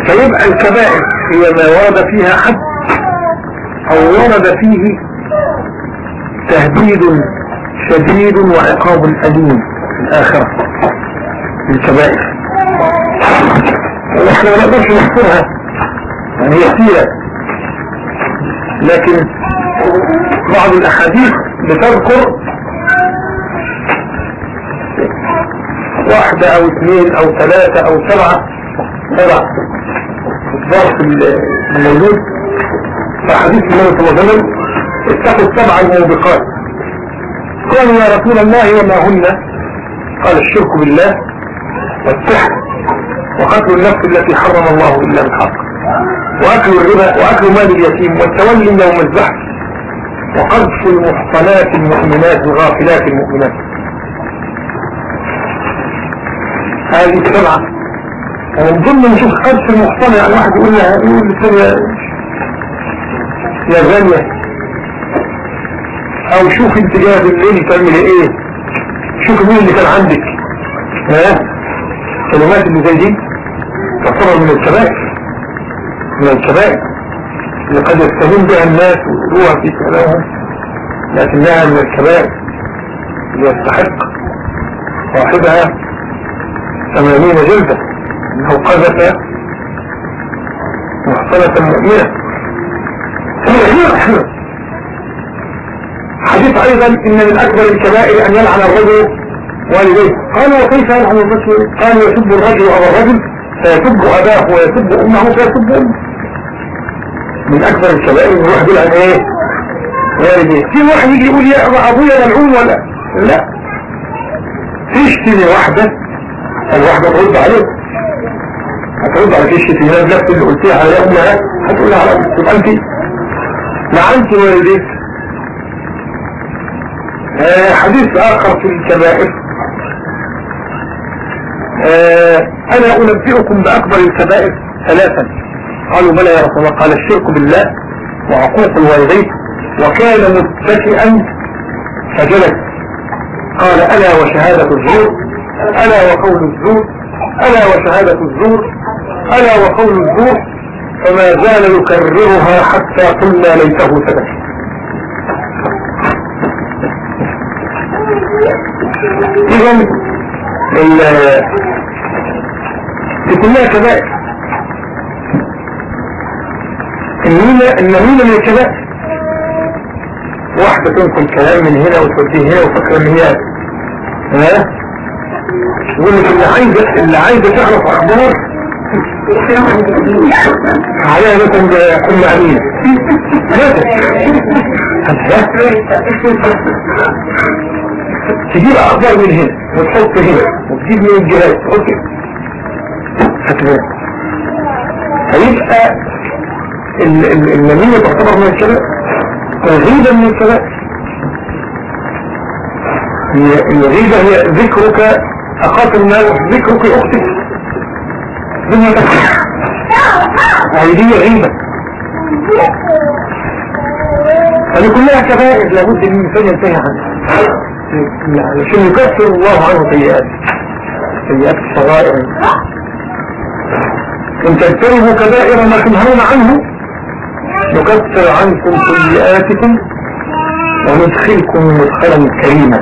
فيبقى الكبائر هي ما ورد فيها حد أو ورد فيه تهديد شديد وعقاب أليم. في الآخرة للكبائر ونحن ما نقدرش نذكرها يعني هي كثيرة. لكن بعض الأحاديث بتذكر واحدة أو اثنين أو ثلاثة أو سبعة. سبع كبار في الموجود فحديث النبي صلى الله عليه وسلم اتقوا السبع الموبقات. قالوا يا رسول الله وما هن؟ قال الشرك بالله والسحر وقتل النفس التي حرم الله إلا بالحق. وأكل الربا وأكل مال اليتيم والتولي يوم الزحف وقذف المحصنات المؤمنات الغافلات المؤمنات. هذه سبعة ومن ضمن نشوف قذف المحصنة يعني واحد يقول لها يقول لسنة يا زانية أو شوف انت جاية بالليل تعمل إيه؟ شوف مين اللي كان عندك؟ ها؟ كلمات اللي زي دي؟ تعتبر من الكبائر من الكبائر اللي قد يستهين بها الناس ويقولوها في كلامهم لكنها من الكبائر اللي يستحق صاحبها ثمانين جلدة. انه قذف محصنة مؤمنة. حديث أيضا إن من أكبر الكبائر أن يلعن الرجل والديه؟ قالوا وكيف يلعن الرجل؟ قالوا يسب الرجل ابا الرجل فيسب أباه ويسب أمه فيسب أمه. من أكبر الكبائر إن الواحد يلعن إيه؟ والديه. في واحد يجي يقول يا أبويا ملعون ولا؟ لا. تشتري واحدة الواحدة ترد عليك هترد على هنا بنفس اللي قلتيها على امها هتقولها على تبقى أنت؟ لعنت والديك. آه، حديث آخر في الكبائر. آه، أنا أنبئكم بأكبر الكبائر ثلاثا. قالوا بلى يا رسول الله قال الشرك بالله وعقوق الوالدين وكان متكئا فجلس قال ألا وشهادة الزور؟ ألا وقول الزور؟ ألا وشهادة الزور؟ ألا وقول الزور؟ فما زال يكررها حتى قلنا ليته سكت. اذا دي كلها كبائر النميمة النميمة من الكبائر واحدة تنقل كلام من هنا وتوديه هنا وفكرة ان هي ها؟ يقول لك اللي عايزة اللي عايزة تعرف أخبار عليها مثلا ام امين تجيب أخبار من هنا وتحط هنا وتجيب من الجهاز تحط هكذا فيبقى النمية تعتبر من الكبائر الغيبة من الكبائر الغيبة هي ذكرك أخاف الناس ذكرك أختك. تكفر هذه دي غيبة. هذه كلها كبائر لابد من الإنسان ينتهي عنها. علشان يكفر الله عنه سيئات. سيئات الصغائر. إن تجتنبوا كبائر ما تنهون عنه نكفر عنكم سيئاتكم وندخلكم مدخلا كريما.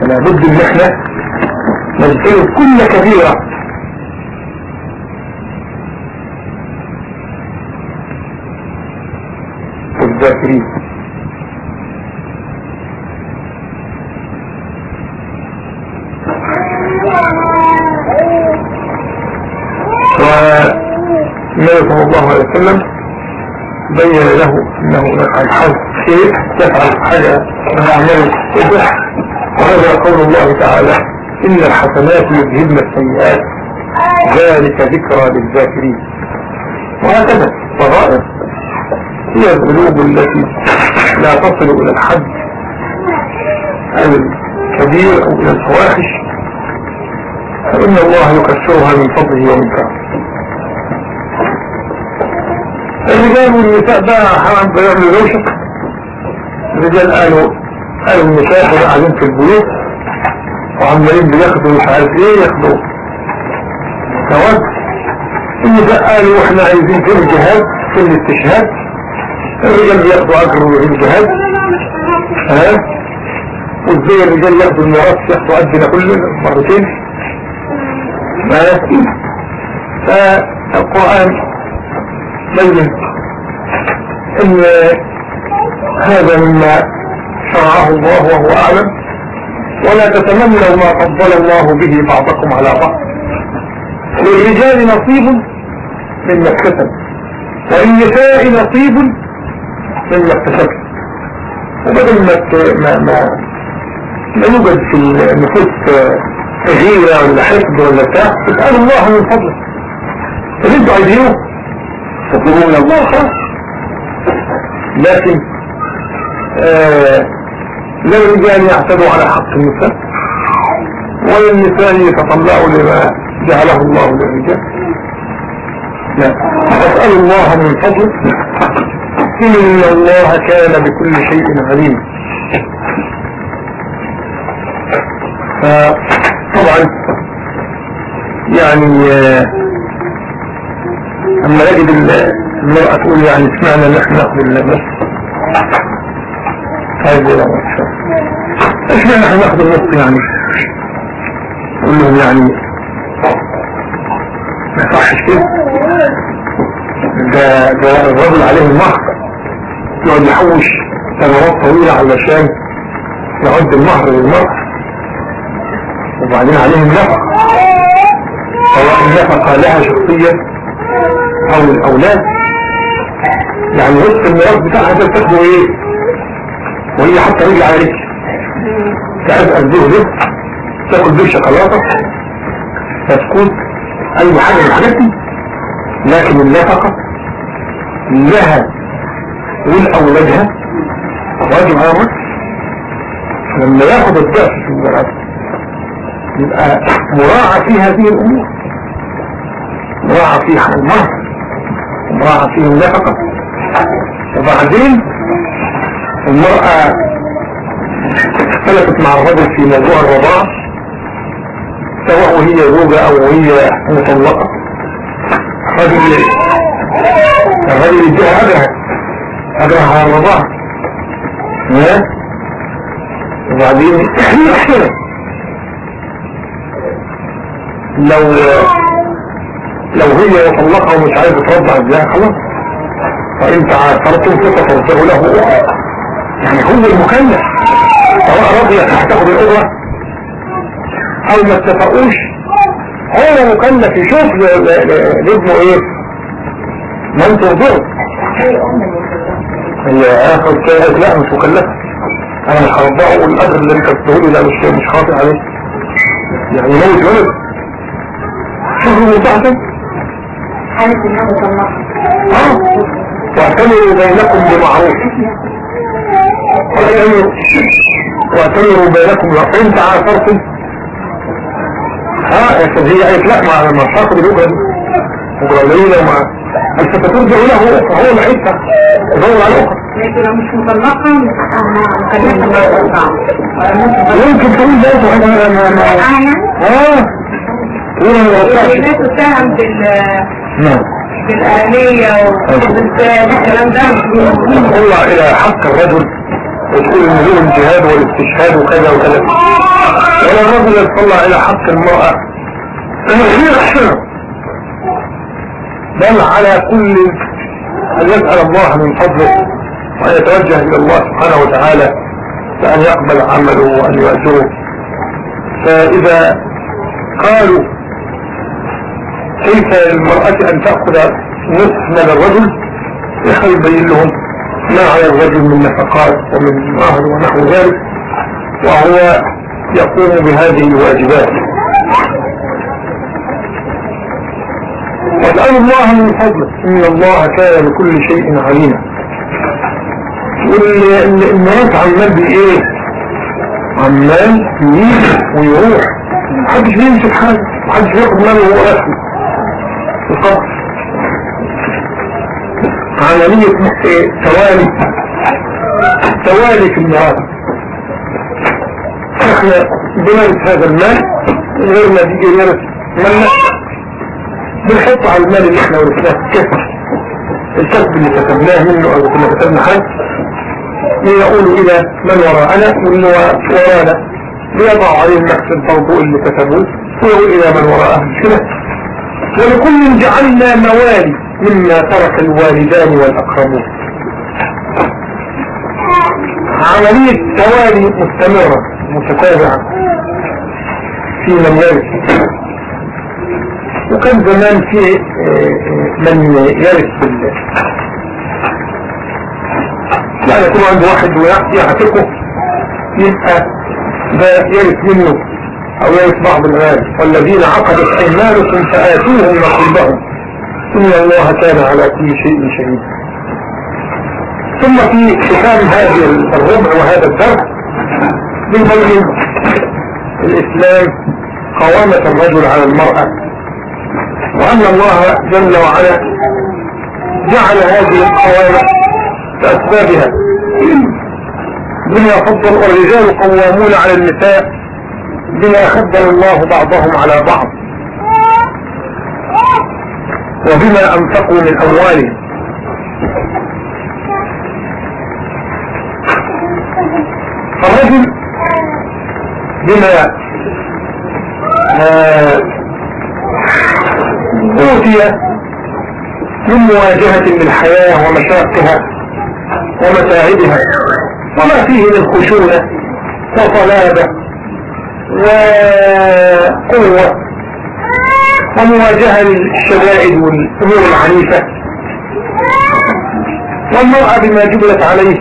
فلا بد إن إحنا ندخل كل كبيرة. الذاكرين والنبي صلى الله عليه وسلم بين له إنه حرف شيء يفعل حاجة من اعمال الصبح وهذا قول الله تعالى إن الحسنات يذهبن السيئات. ذلك ذكرى للذاكرين. وهكذا صغائر هي الذنوب التي لا تصل إلى الحد الكبير أو إلى الفواحش. فإن الله يكسرها من فضله ومن كرمه. الرجال والنساء بقى حرام بيعملوا روشك الرجال قالوا قالوا النساء كانوا قاعدين في البيوت وعمالين بياخدوا مش عارف إيه ياخدوا ثواب النساء قالوا إحنا عايزين فين الجهاد فين الاستشهاد الرجال بياخدوا اجر ويعيدوا جهاز ها؟ وازاي الرجال ياخدوا الميراث ياخدوا قدنا كل مرتين. فالقرآن بين إن هذا مما شرعه الله وهو أعلم. ولا تتمنوا ما فضل الله به بعضكم على بعض. للرجال نصيب مما اكتسب. وللنساء نصيب مما اكتسبت وبدل ما ما ما يوجد في النفوس غيرة ولا حقد ولا بتاع الله من فضله. فبدوا عايزينه تطلبوا من الله خلاص لكن آه لا الرجال يعتدوا على حق النساء ولا النساء يتطلعوا لما جعله الله للرجال. لا. اسألوا الله من فضله إن الله كان بكل شيء عليم. فطبعا يعني أما نجد المرأة تقول يعني سمعنا ان إحنا نأخذ النص طيب ولا اشمعنى إحنا نأخذ النص يعني. نقول لهم يعني ما يصحش كده. ده ده الرجل عليه المهر يقعد يحوش سنوات طويلة علشان يعد المهر للمرأة. وبعدين عليهم نفقة سواء النفقة لها شخصية أو الأولاد. يعني وسط الميراث بتاعها ده تاخده إيه؟ وهي حتى رجل على رجل. تأذى به ده تأكل به شوكولاتة بسكوت أي حاجة من لكن النفقة لها ولأولادها واجب على لما ياخد الضعف في الميراث يبقى مراعى في هذه الأمور. مراعى فيها المهر مراعى فيه النفقة وبعدين المرأة اختلفت مع الرجل في موضوع الرضاعة سواء وهي زوجة أو وهي مطلقة. الرجل الرجل يديها أجرها أجرها على الرضاعة وبعدين لو لو هي طلقها ومش عايز ترضع إزاي خلاص. فانت عاثرتم فتفرجه له. يعني هو المكلف. سواء رضي هتاخد الاجره أو ما اتفقوش هو مكلف. يشوف لابنه إيه؟ من ترضعه هي آخر كانت لا مش مكلفة أنا مش هرضعه والقدر اللي أنت بتقوله ده مش مش خاطئ عليه. يعني موت ولد. شوفوا متعة حالة انها مطلقة آه واعتمروا بينكم بمعروف. واعتمروا بينكم وانت عاصرتم ها هي قالت لا مش هاخد الاجره دي. اجره قليله وما أنت سترجع له فهو العيسى يدور على الاخرى لكن لو مش مطلقة يمكن تقول برضه أنا ما ما آه أنا؟ ما وقعتش نعم. بالأهلية والكلام ده؟ تطلع إلى حق الرجل وتقول ان له الجهاد والاستشهاد وكذا وكذا. ولا الرجل يتطلع إلى حق المرأة. بل على كل أن يسأل الله من فضله وأن يتوجه إلى الله سبحانه وتعالى بان يقبل عمله وأن يؤجره. فإذا قالوا كيف للمرأة أن تأخذ نصف من الرجل؟ يبين لهم ما على الرجل من نفقات ومن مهر ونحو ذلك وهو يقوم بهذه الواجبات. واسأل الله من فضله إن الله كان بكل شيء عليما. والناس عمال بإيه؟ عمال يجي ويروح. محدش بيمسك حاجة محدش بياخد ماله وهو رسمي عملية؟ توالي توالي في المرأة إحنا بنرث هذا المال غير ما تيجي نرث مالنا بنحط على المال اللي إحنا ورثناه. كسب الكسب اللي كتبناه منه أو كنا كتبنا حاجة يقول إلى من وراءنا واللي وراءنا بيضع عليه المكسب برضو اللي كتبوه. ويقول إلى من وراءه كده؟ ولكل جعلنا موالي مما ترك الوالدان والأقربون. عملية توالي مستمرة متتابعة. في من يرث وكان زمان في من يرث لا يكون عنده واحد ويعتقه يبقى ده يرث منه. أو يرث بعض المال والذين عقدت ايمانكم فآتوهم نصيبهم. إن الله كان على كل شيء شهيد. ثم في ختام هذه الربع وهذا الدرس بنبين الإسلام قوامة الرجل على المرأة. وأن الله جل وعلا جعل هذه القوامة بأسبابها. بما فضل الرجال قوامون على النساء بما فضل الله بعضهم على بعض. وبما أنفقوا من أموالهم. فالرجل بما آه، أوتي من مواجهة للحياة ومشاقها ومتاعبها. وما فيه من خشونة وصلابة وقوة ومواجهة للشدائد والأمور العنيفة. والمرأة بما جبلت عليه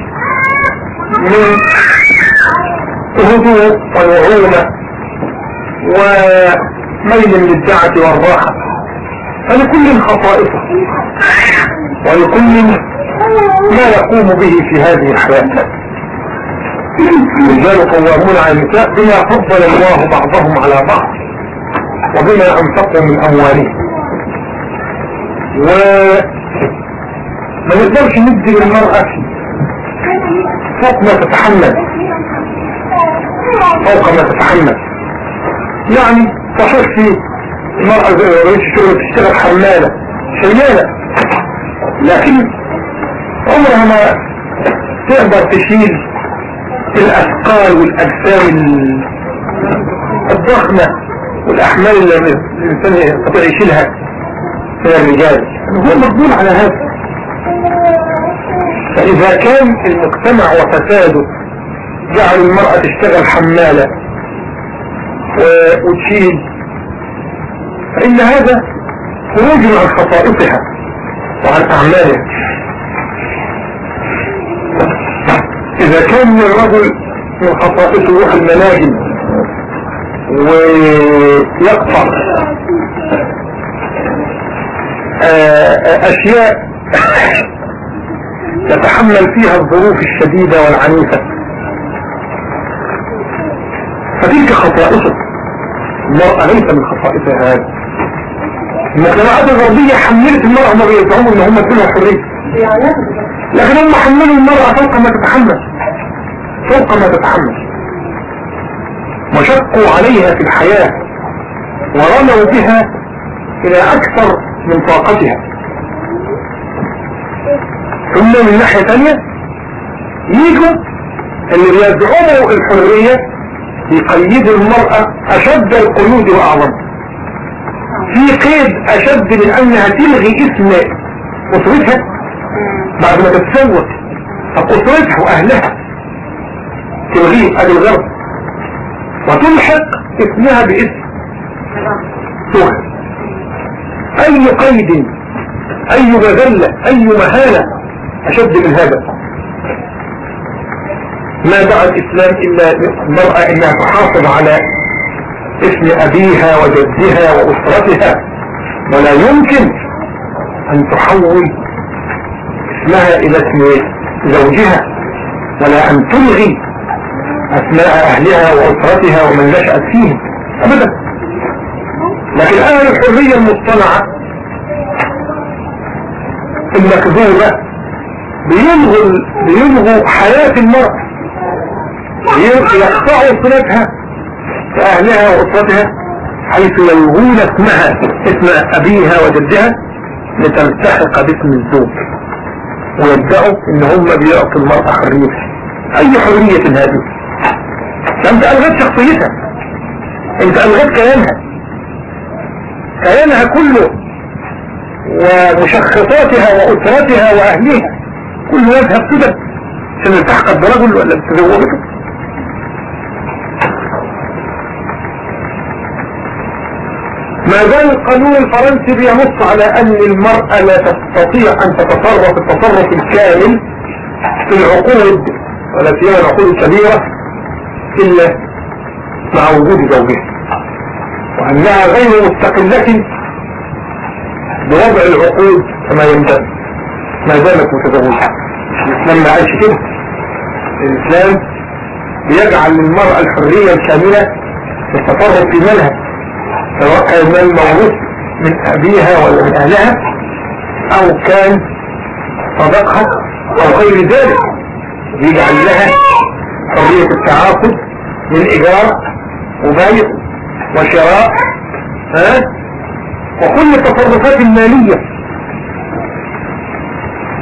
من هدوء ونعومة وميل للدعة والراحة. فلكل خصائصه ولكل ما يقوم به في هذه الحياة. الرجال قوامون على النساء بما فضل الله بعضهم على بعض وبما أنفقوا من أموالهم. وما نقدرش ندي للمرأة فوق ما تتحمل. فوق ما تتحمل. يعني في المرأة الشغل تشتغل حمالة شيالة لكن عمرها ما تقدر تشيل الأثقال والأجسام الضخمة والأحمال اللي الإنسان يستطيع يشيلها. من الرجال هو مقبول على هذا. فإذا كان المجتمع وفساده جعل المرأة تشتغل حمالة وتشيل فإن هذا خروج عن خصائصها وعن أعمالها. إذا كان الرجل من خصائصه المناجم ويقطع آه، أشياء يتحمل فيها الظروف الشديدة والعنيفة. فتلك خصائصه. المرأة ليس من خصائصها هذا المجتمعات الغربية حملت المرأة ما بيدعون ان هم ادوا حرية. لكن هم حملوا المرأة فوق ما تتحمل. فوق ما تتحمل. وشقوا عليها في الحياة ورموا بها إلى أكثر من طاقتها. ثم من ناحية ثانية يجوا اللي بيزعموا الحرية يقيدوا المرأة أشد القيود وأعظم. في قيد أشد من انها تلغي اسم أسرتها. بعد ما تتزوج اسرتها وأهلها. تلغيه ادي الغرب وتلحق اسمها باسم. سهل أي قيد أي مذلة أي مهانة أشد من هذا؟ ما دعا الإسلام إلا المرأة انها تحافظ على اسم أبيها وجدها وأسرتها. ولا يمكن أن تحول اسمها إلى اسم زوجها. ولا أن تلغي أسماء أهلها وأسرتها ومن نشأت فيهم. ابدا. لكن أهل الحرية المصطنعة المكذوبة بيلغوا بيلغوا حياة المرأة يقطعوا صلتها بأهلها وأسرتها حيث يلغون اسمها اسم أبيها وجدها لتلتحق باسم الزوج. ويبدأوا إن هم بيعطوا المرأة حريتها أي حرية هذه؟ انت الغت شخصيتها. انت الغت كيانها. كيانها كله ومشخصاتها وأسرتها واهلها كل يذهب كده عشان التحقت برجل ولا تزوجته؟ ما زال القانون الفرنسي بينص على أن المرأة لا تستطيع أن تتصرف التصرف الكامل في العقود ولا سيما العقود الكبيرة إلا مع وجود زوجها. وأنها غير مستقلة بوضع العقود كما ينبغي ما زالت متزوجة. الإسلام ما قالش كده. الإسلام بيجعل للمرأة الحرية الكاملة في التصرف في مالها سواء كان المال موروث من أبيها ولا من أهلها أو كان صدقها أو غير ذلك. يجعل لها حرية التعاقد من إيجار وبيع وشراء ها؟ وكل التصرفات المالية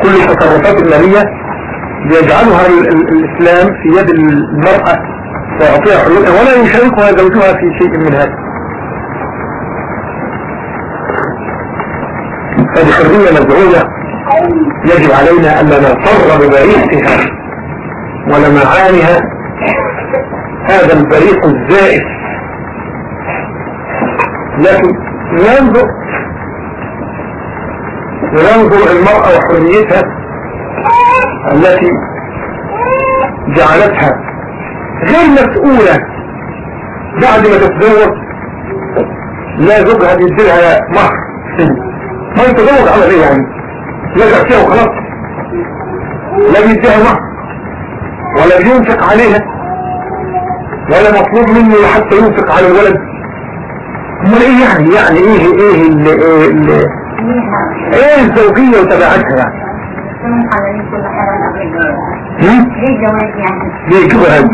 كل التصرفات المالية بيجعلها الإسلام في يد المرأة ويعطيها حريتها ولا يشاركها زوجها في شيء من هذا. هذه حرية مزعومة يجب علينا ألا نغتر ببريقها ولمعانها هذا البريق الزائف. لكن ننظر ننظر المرأة وحريتها التي جعلتها غير مسؤولة. بعد ما تتزوج لا زوجها بيديلها مهر. ما يتزوج على إيه يعني يرجع فيها وخلاص لا بيديها مهر ولا بينفق عليها ولا مطلوب منه حتى ينفق على الولد. امال إيه يعني؟ يعني إيه إيه ال إيه ال إيه الزوجية وتبعاتها يعني؟ ليه جواز يعني؟ ليه جواز؟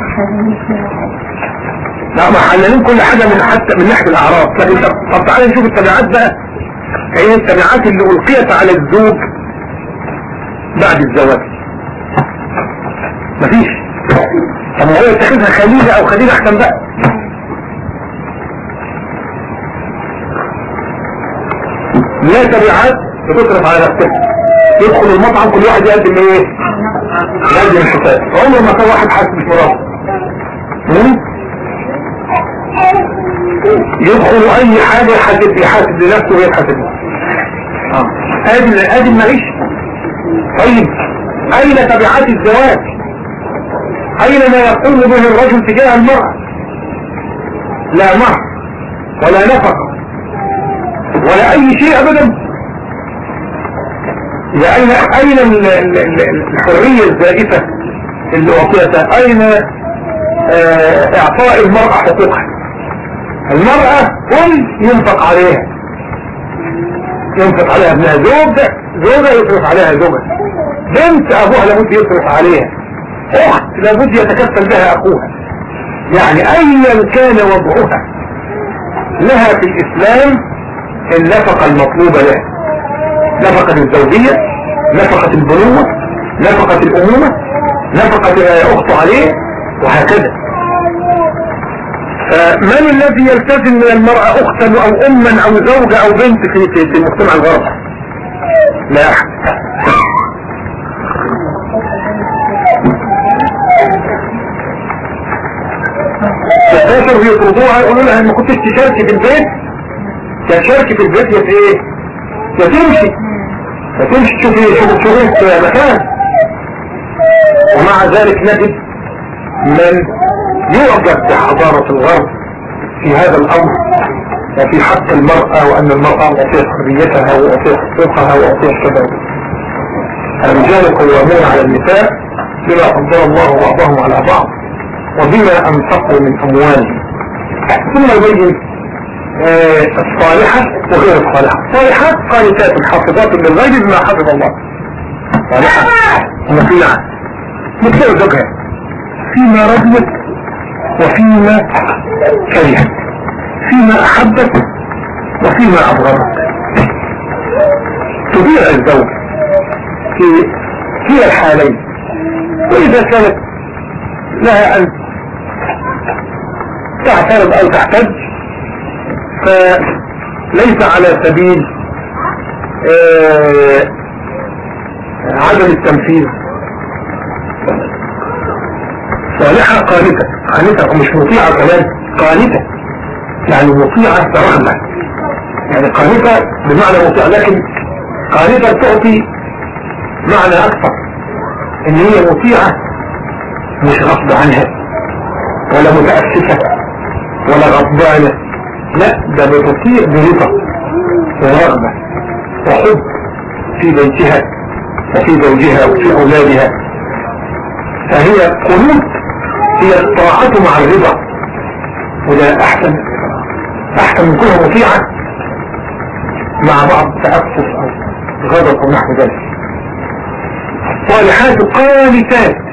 لا ما حللين كل حاجة من حتى من ناحية الأعراض. لكن طب تعالى نشوف التبعات بقى. هي التبعات اللي ألقيت على الزوج بعد الزواج. مفيش. طب هو يتخذها خليجة أو خليجة أحسن بقى. لا تبعات بتصرف على نفسها. يدخل المطعم كل واحد يقدم إيه؟ يقدم الحساب. عمر ما كان واحد حاسس مش مراته يدخل أي حاجة يحاسب يحاسب لنفسه ويحاسب ادي ادي المعيشة طيب. أين تبعات الزواج؟ أين ما يقوم به الرجل تجاه المرأة؟ لا مهر ولا نفقة ولا أي شيء أبدا. لأين أين الحرية الزائفة اللي أعطيتها؟ أين آه، إعطاء المرأة حقوقها؟ المرأة كل ينفق عليها. ينفق عليها ابنها زوج زوجة يصرف عليها زوجة. بنت أبوها لابد يصرف عليها. أخت لابد يتكفل بها أخوها. يعني أيا كان وضعها. لها في الإسلام النفقة المطلوبة لها. نفقة الزوجية نفقة البنوة نفقة الأمومة نفقة أخته عليه وهكذا. فمن الذي يلتزم من المرأة أختا أو أما أو زوجة أو بنت في المجتمع الغربي لا. أحد البشر بيطردوها يقولوا لها ما كنتش تشاركي في البيت؟ تشاركي في البيت يا إيه يا تمشي. يا تمشي. تشوفي شوفي في مكان. ومع ذلك نجد من يعجب بحضارة الغرب في هذا الأمر وفي حق المرأة وأن المرأة اعطيت حريتها واعطيت حقوقها واعطيت كذا الرجال قوامون على النساء بما فضل الله بعضهم على بعض وبما أنفقوا من اموالهم ثم يبين آه، الصالحة وغير الصالحة. صالحات قانتات حافظات للغيب بما حفظ الله. صالحة مطيعة مثل زوجها. فيما رضيت وفيما كرهت. فيما أحبت وفيما أبغضت. تطيع الزوج في كلا الحالين. وإذا كانت لها أن تعترض أو تحتج فليس على سبيل آه، عدم التنفيذ صالحة قانتة. قانتة ومش مطيعة كمان قانتة. يعني مطيعة برغبة يعني قانتة بمعنى مطيعة لكن قانتة تعطي معنى أكثر. إن هي مطيعة مش غصب عنها ولا متأسفة ولا غضبانة. لا ده بتطيع برضا ورغبة وحب في بيتها وفي زوجها وفي أولادها. فهي قلوب هي الطاعة مع الرضا. وده أحسن أحسن من كلها مطيعة مع بعض تأسف أو غضب أو نحو ذلك. الصالحات قانتات.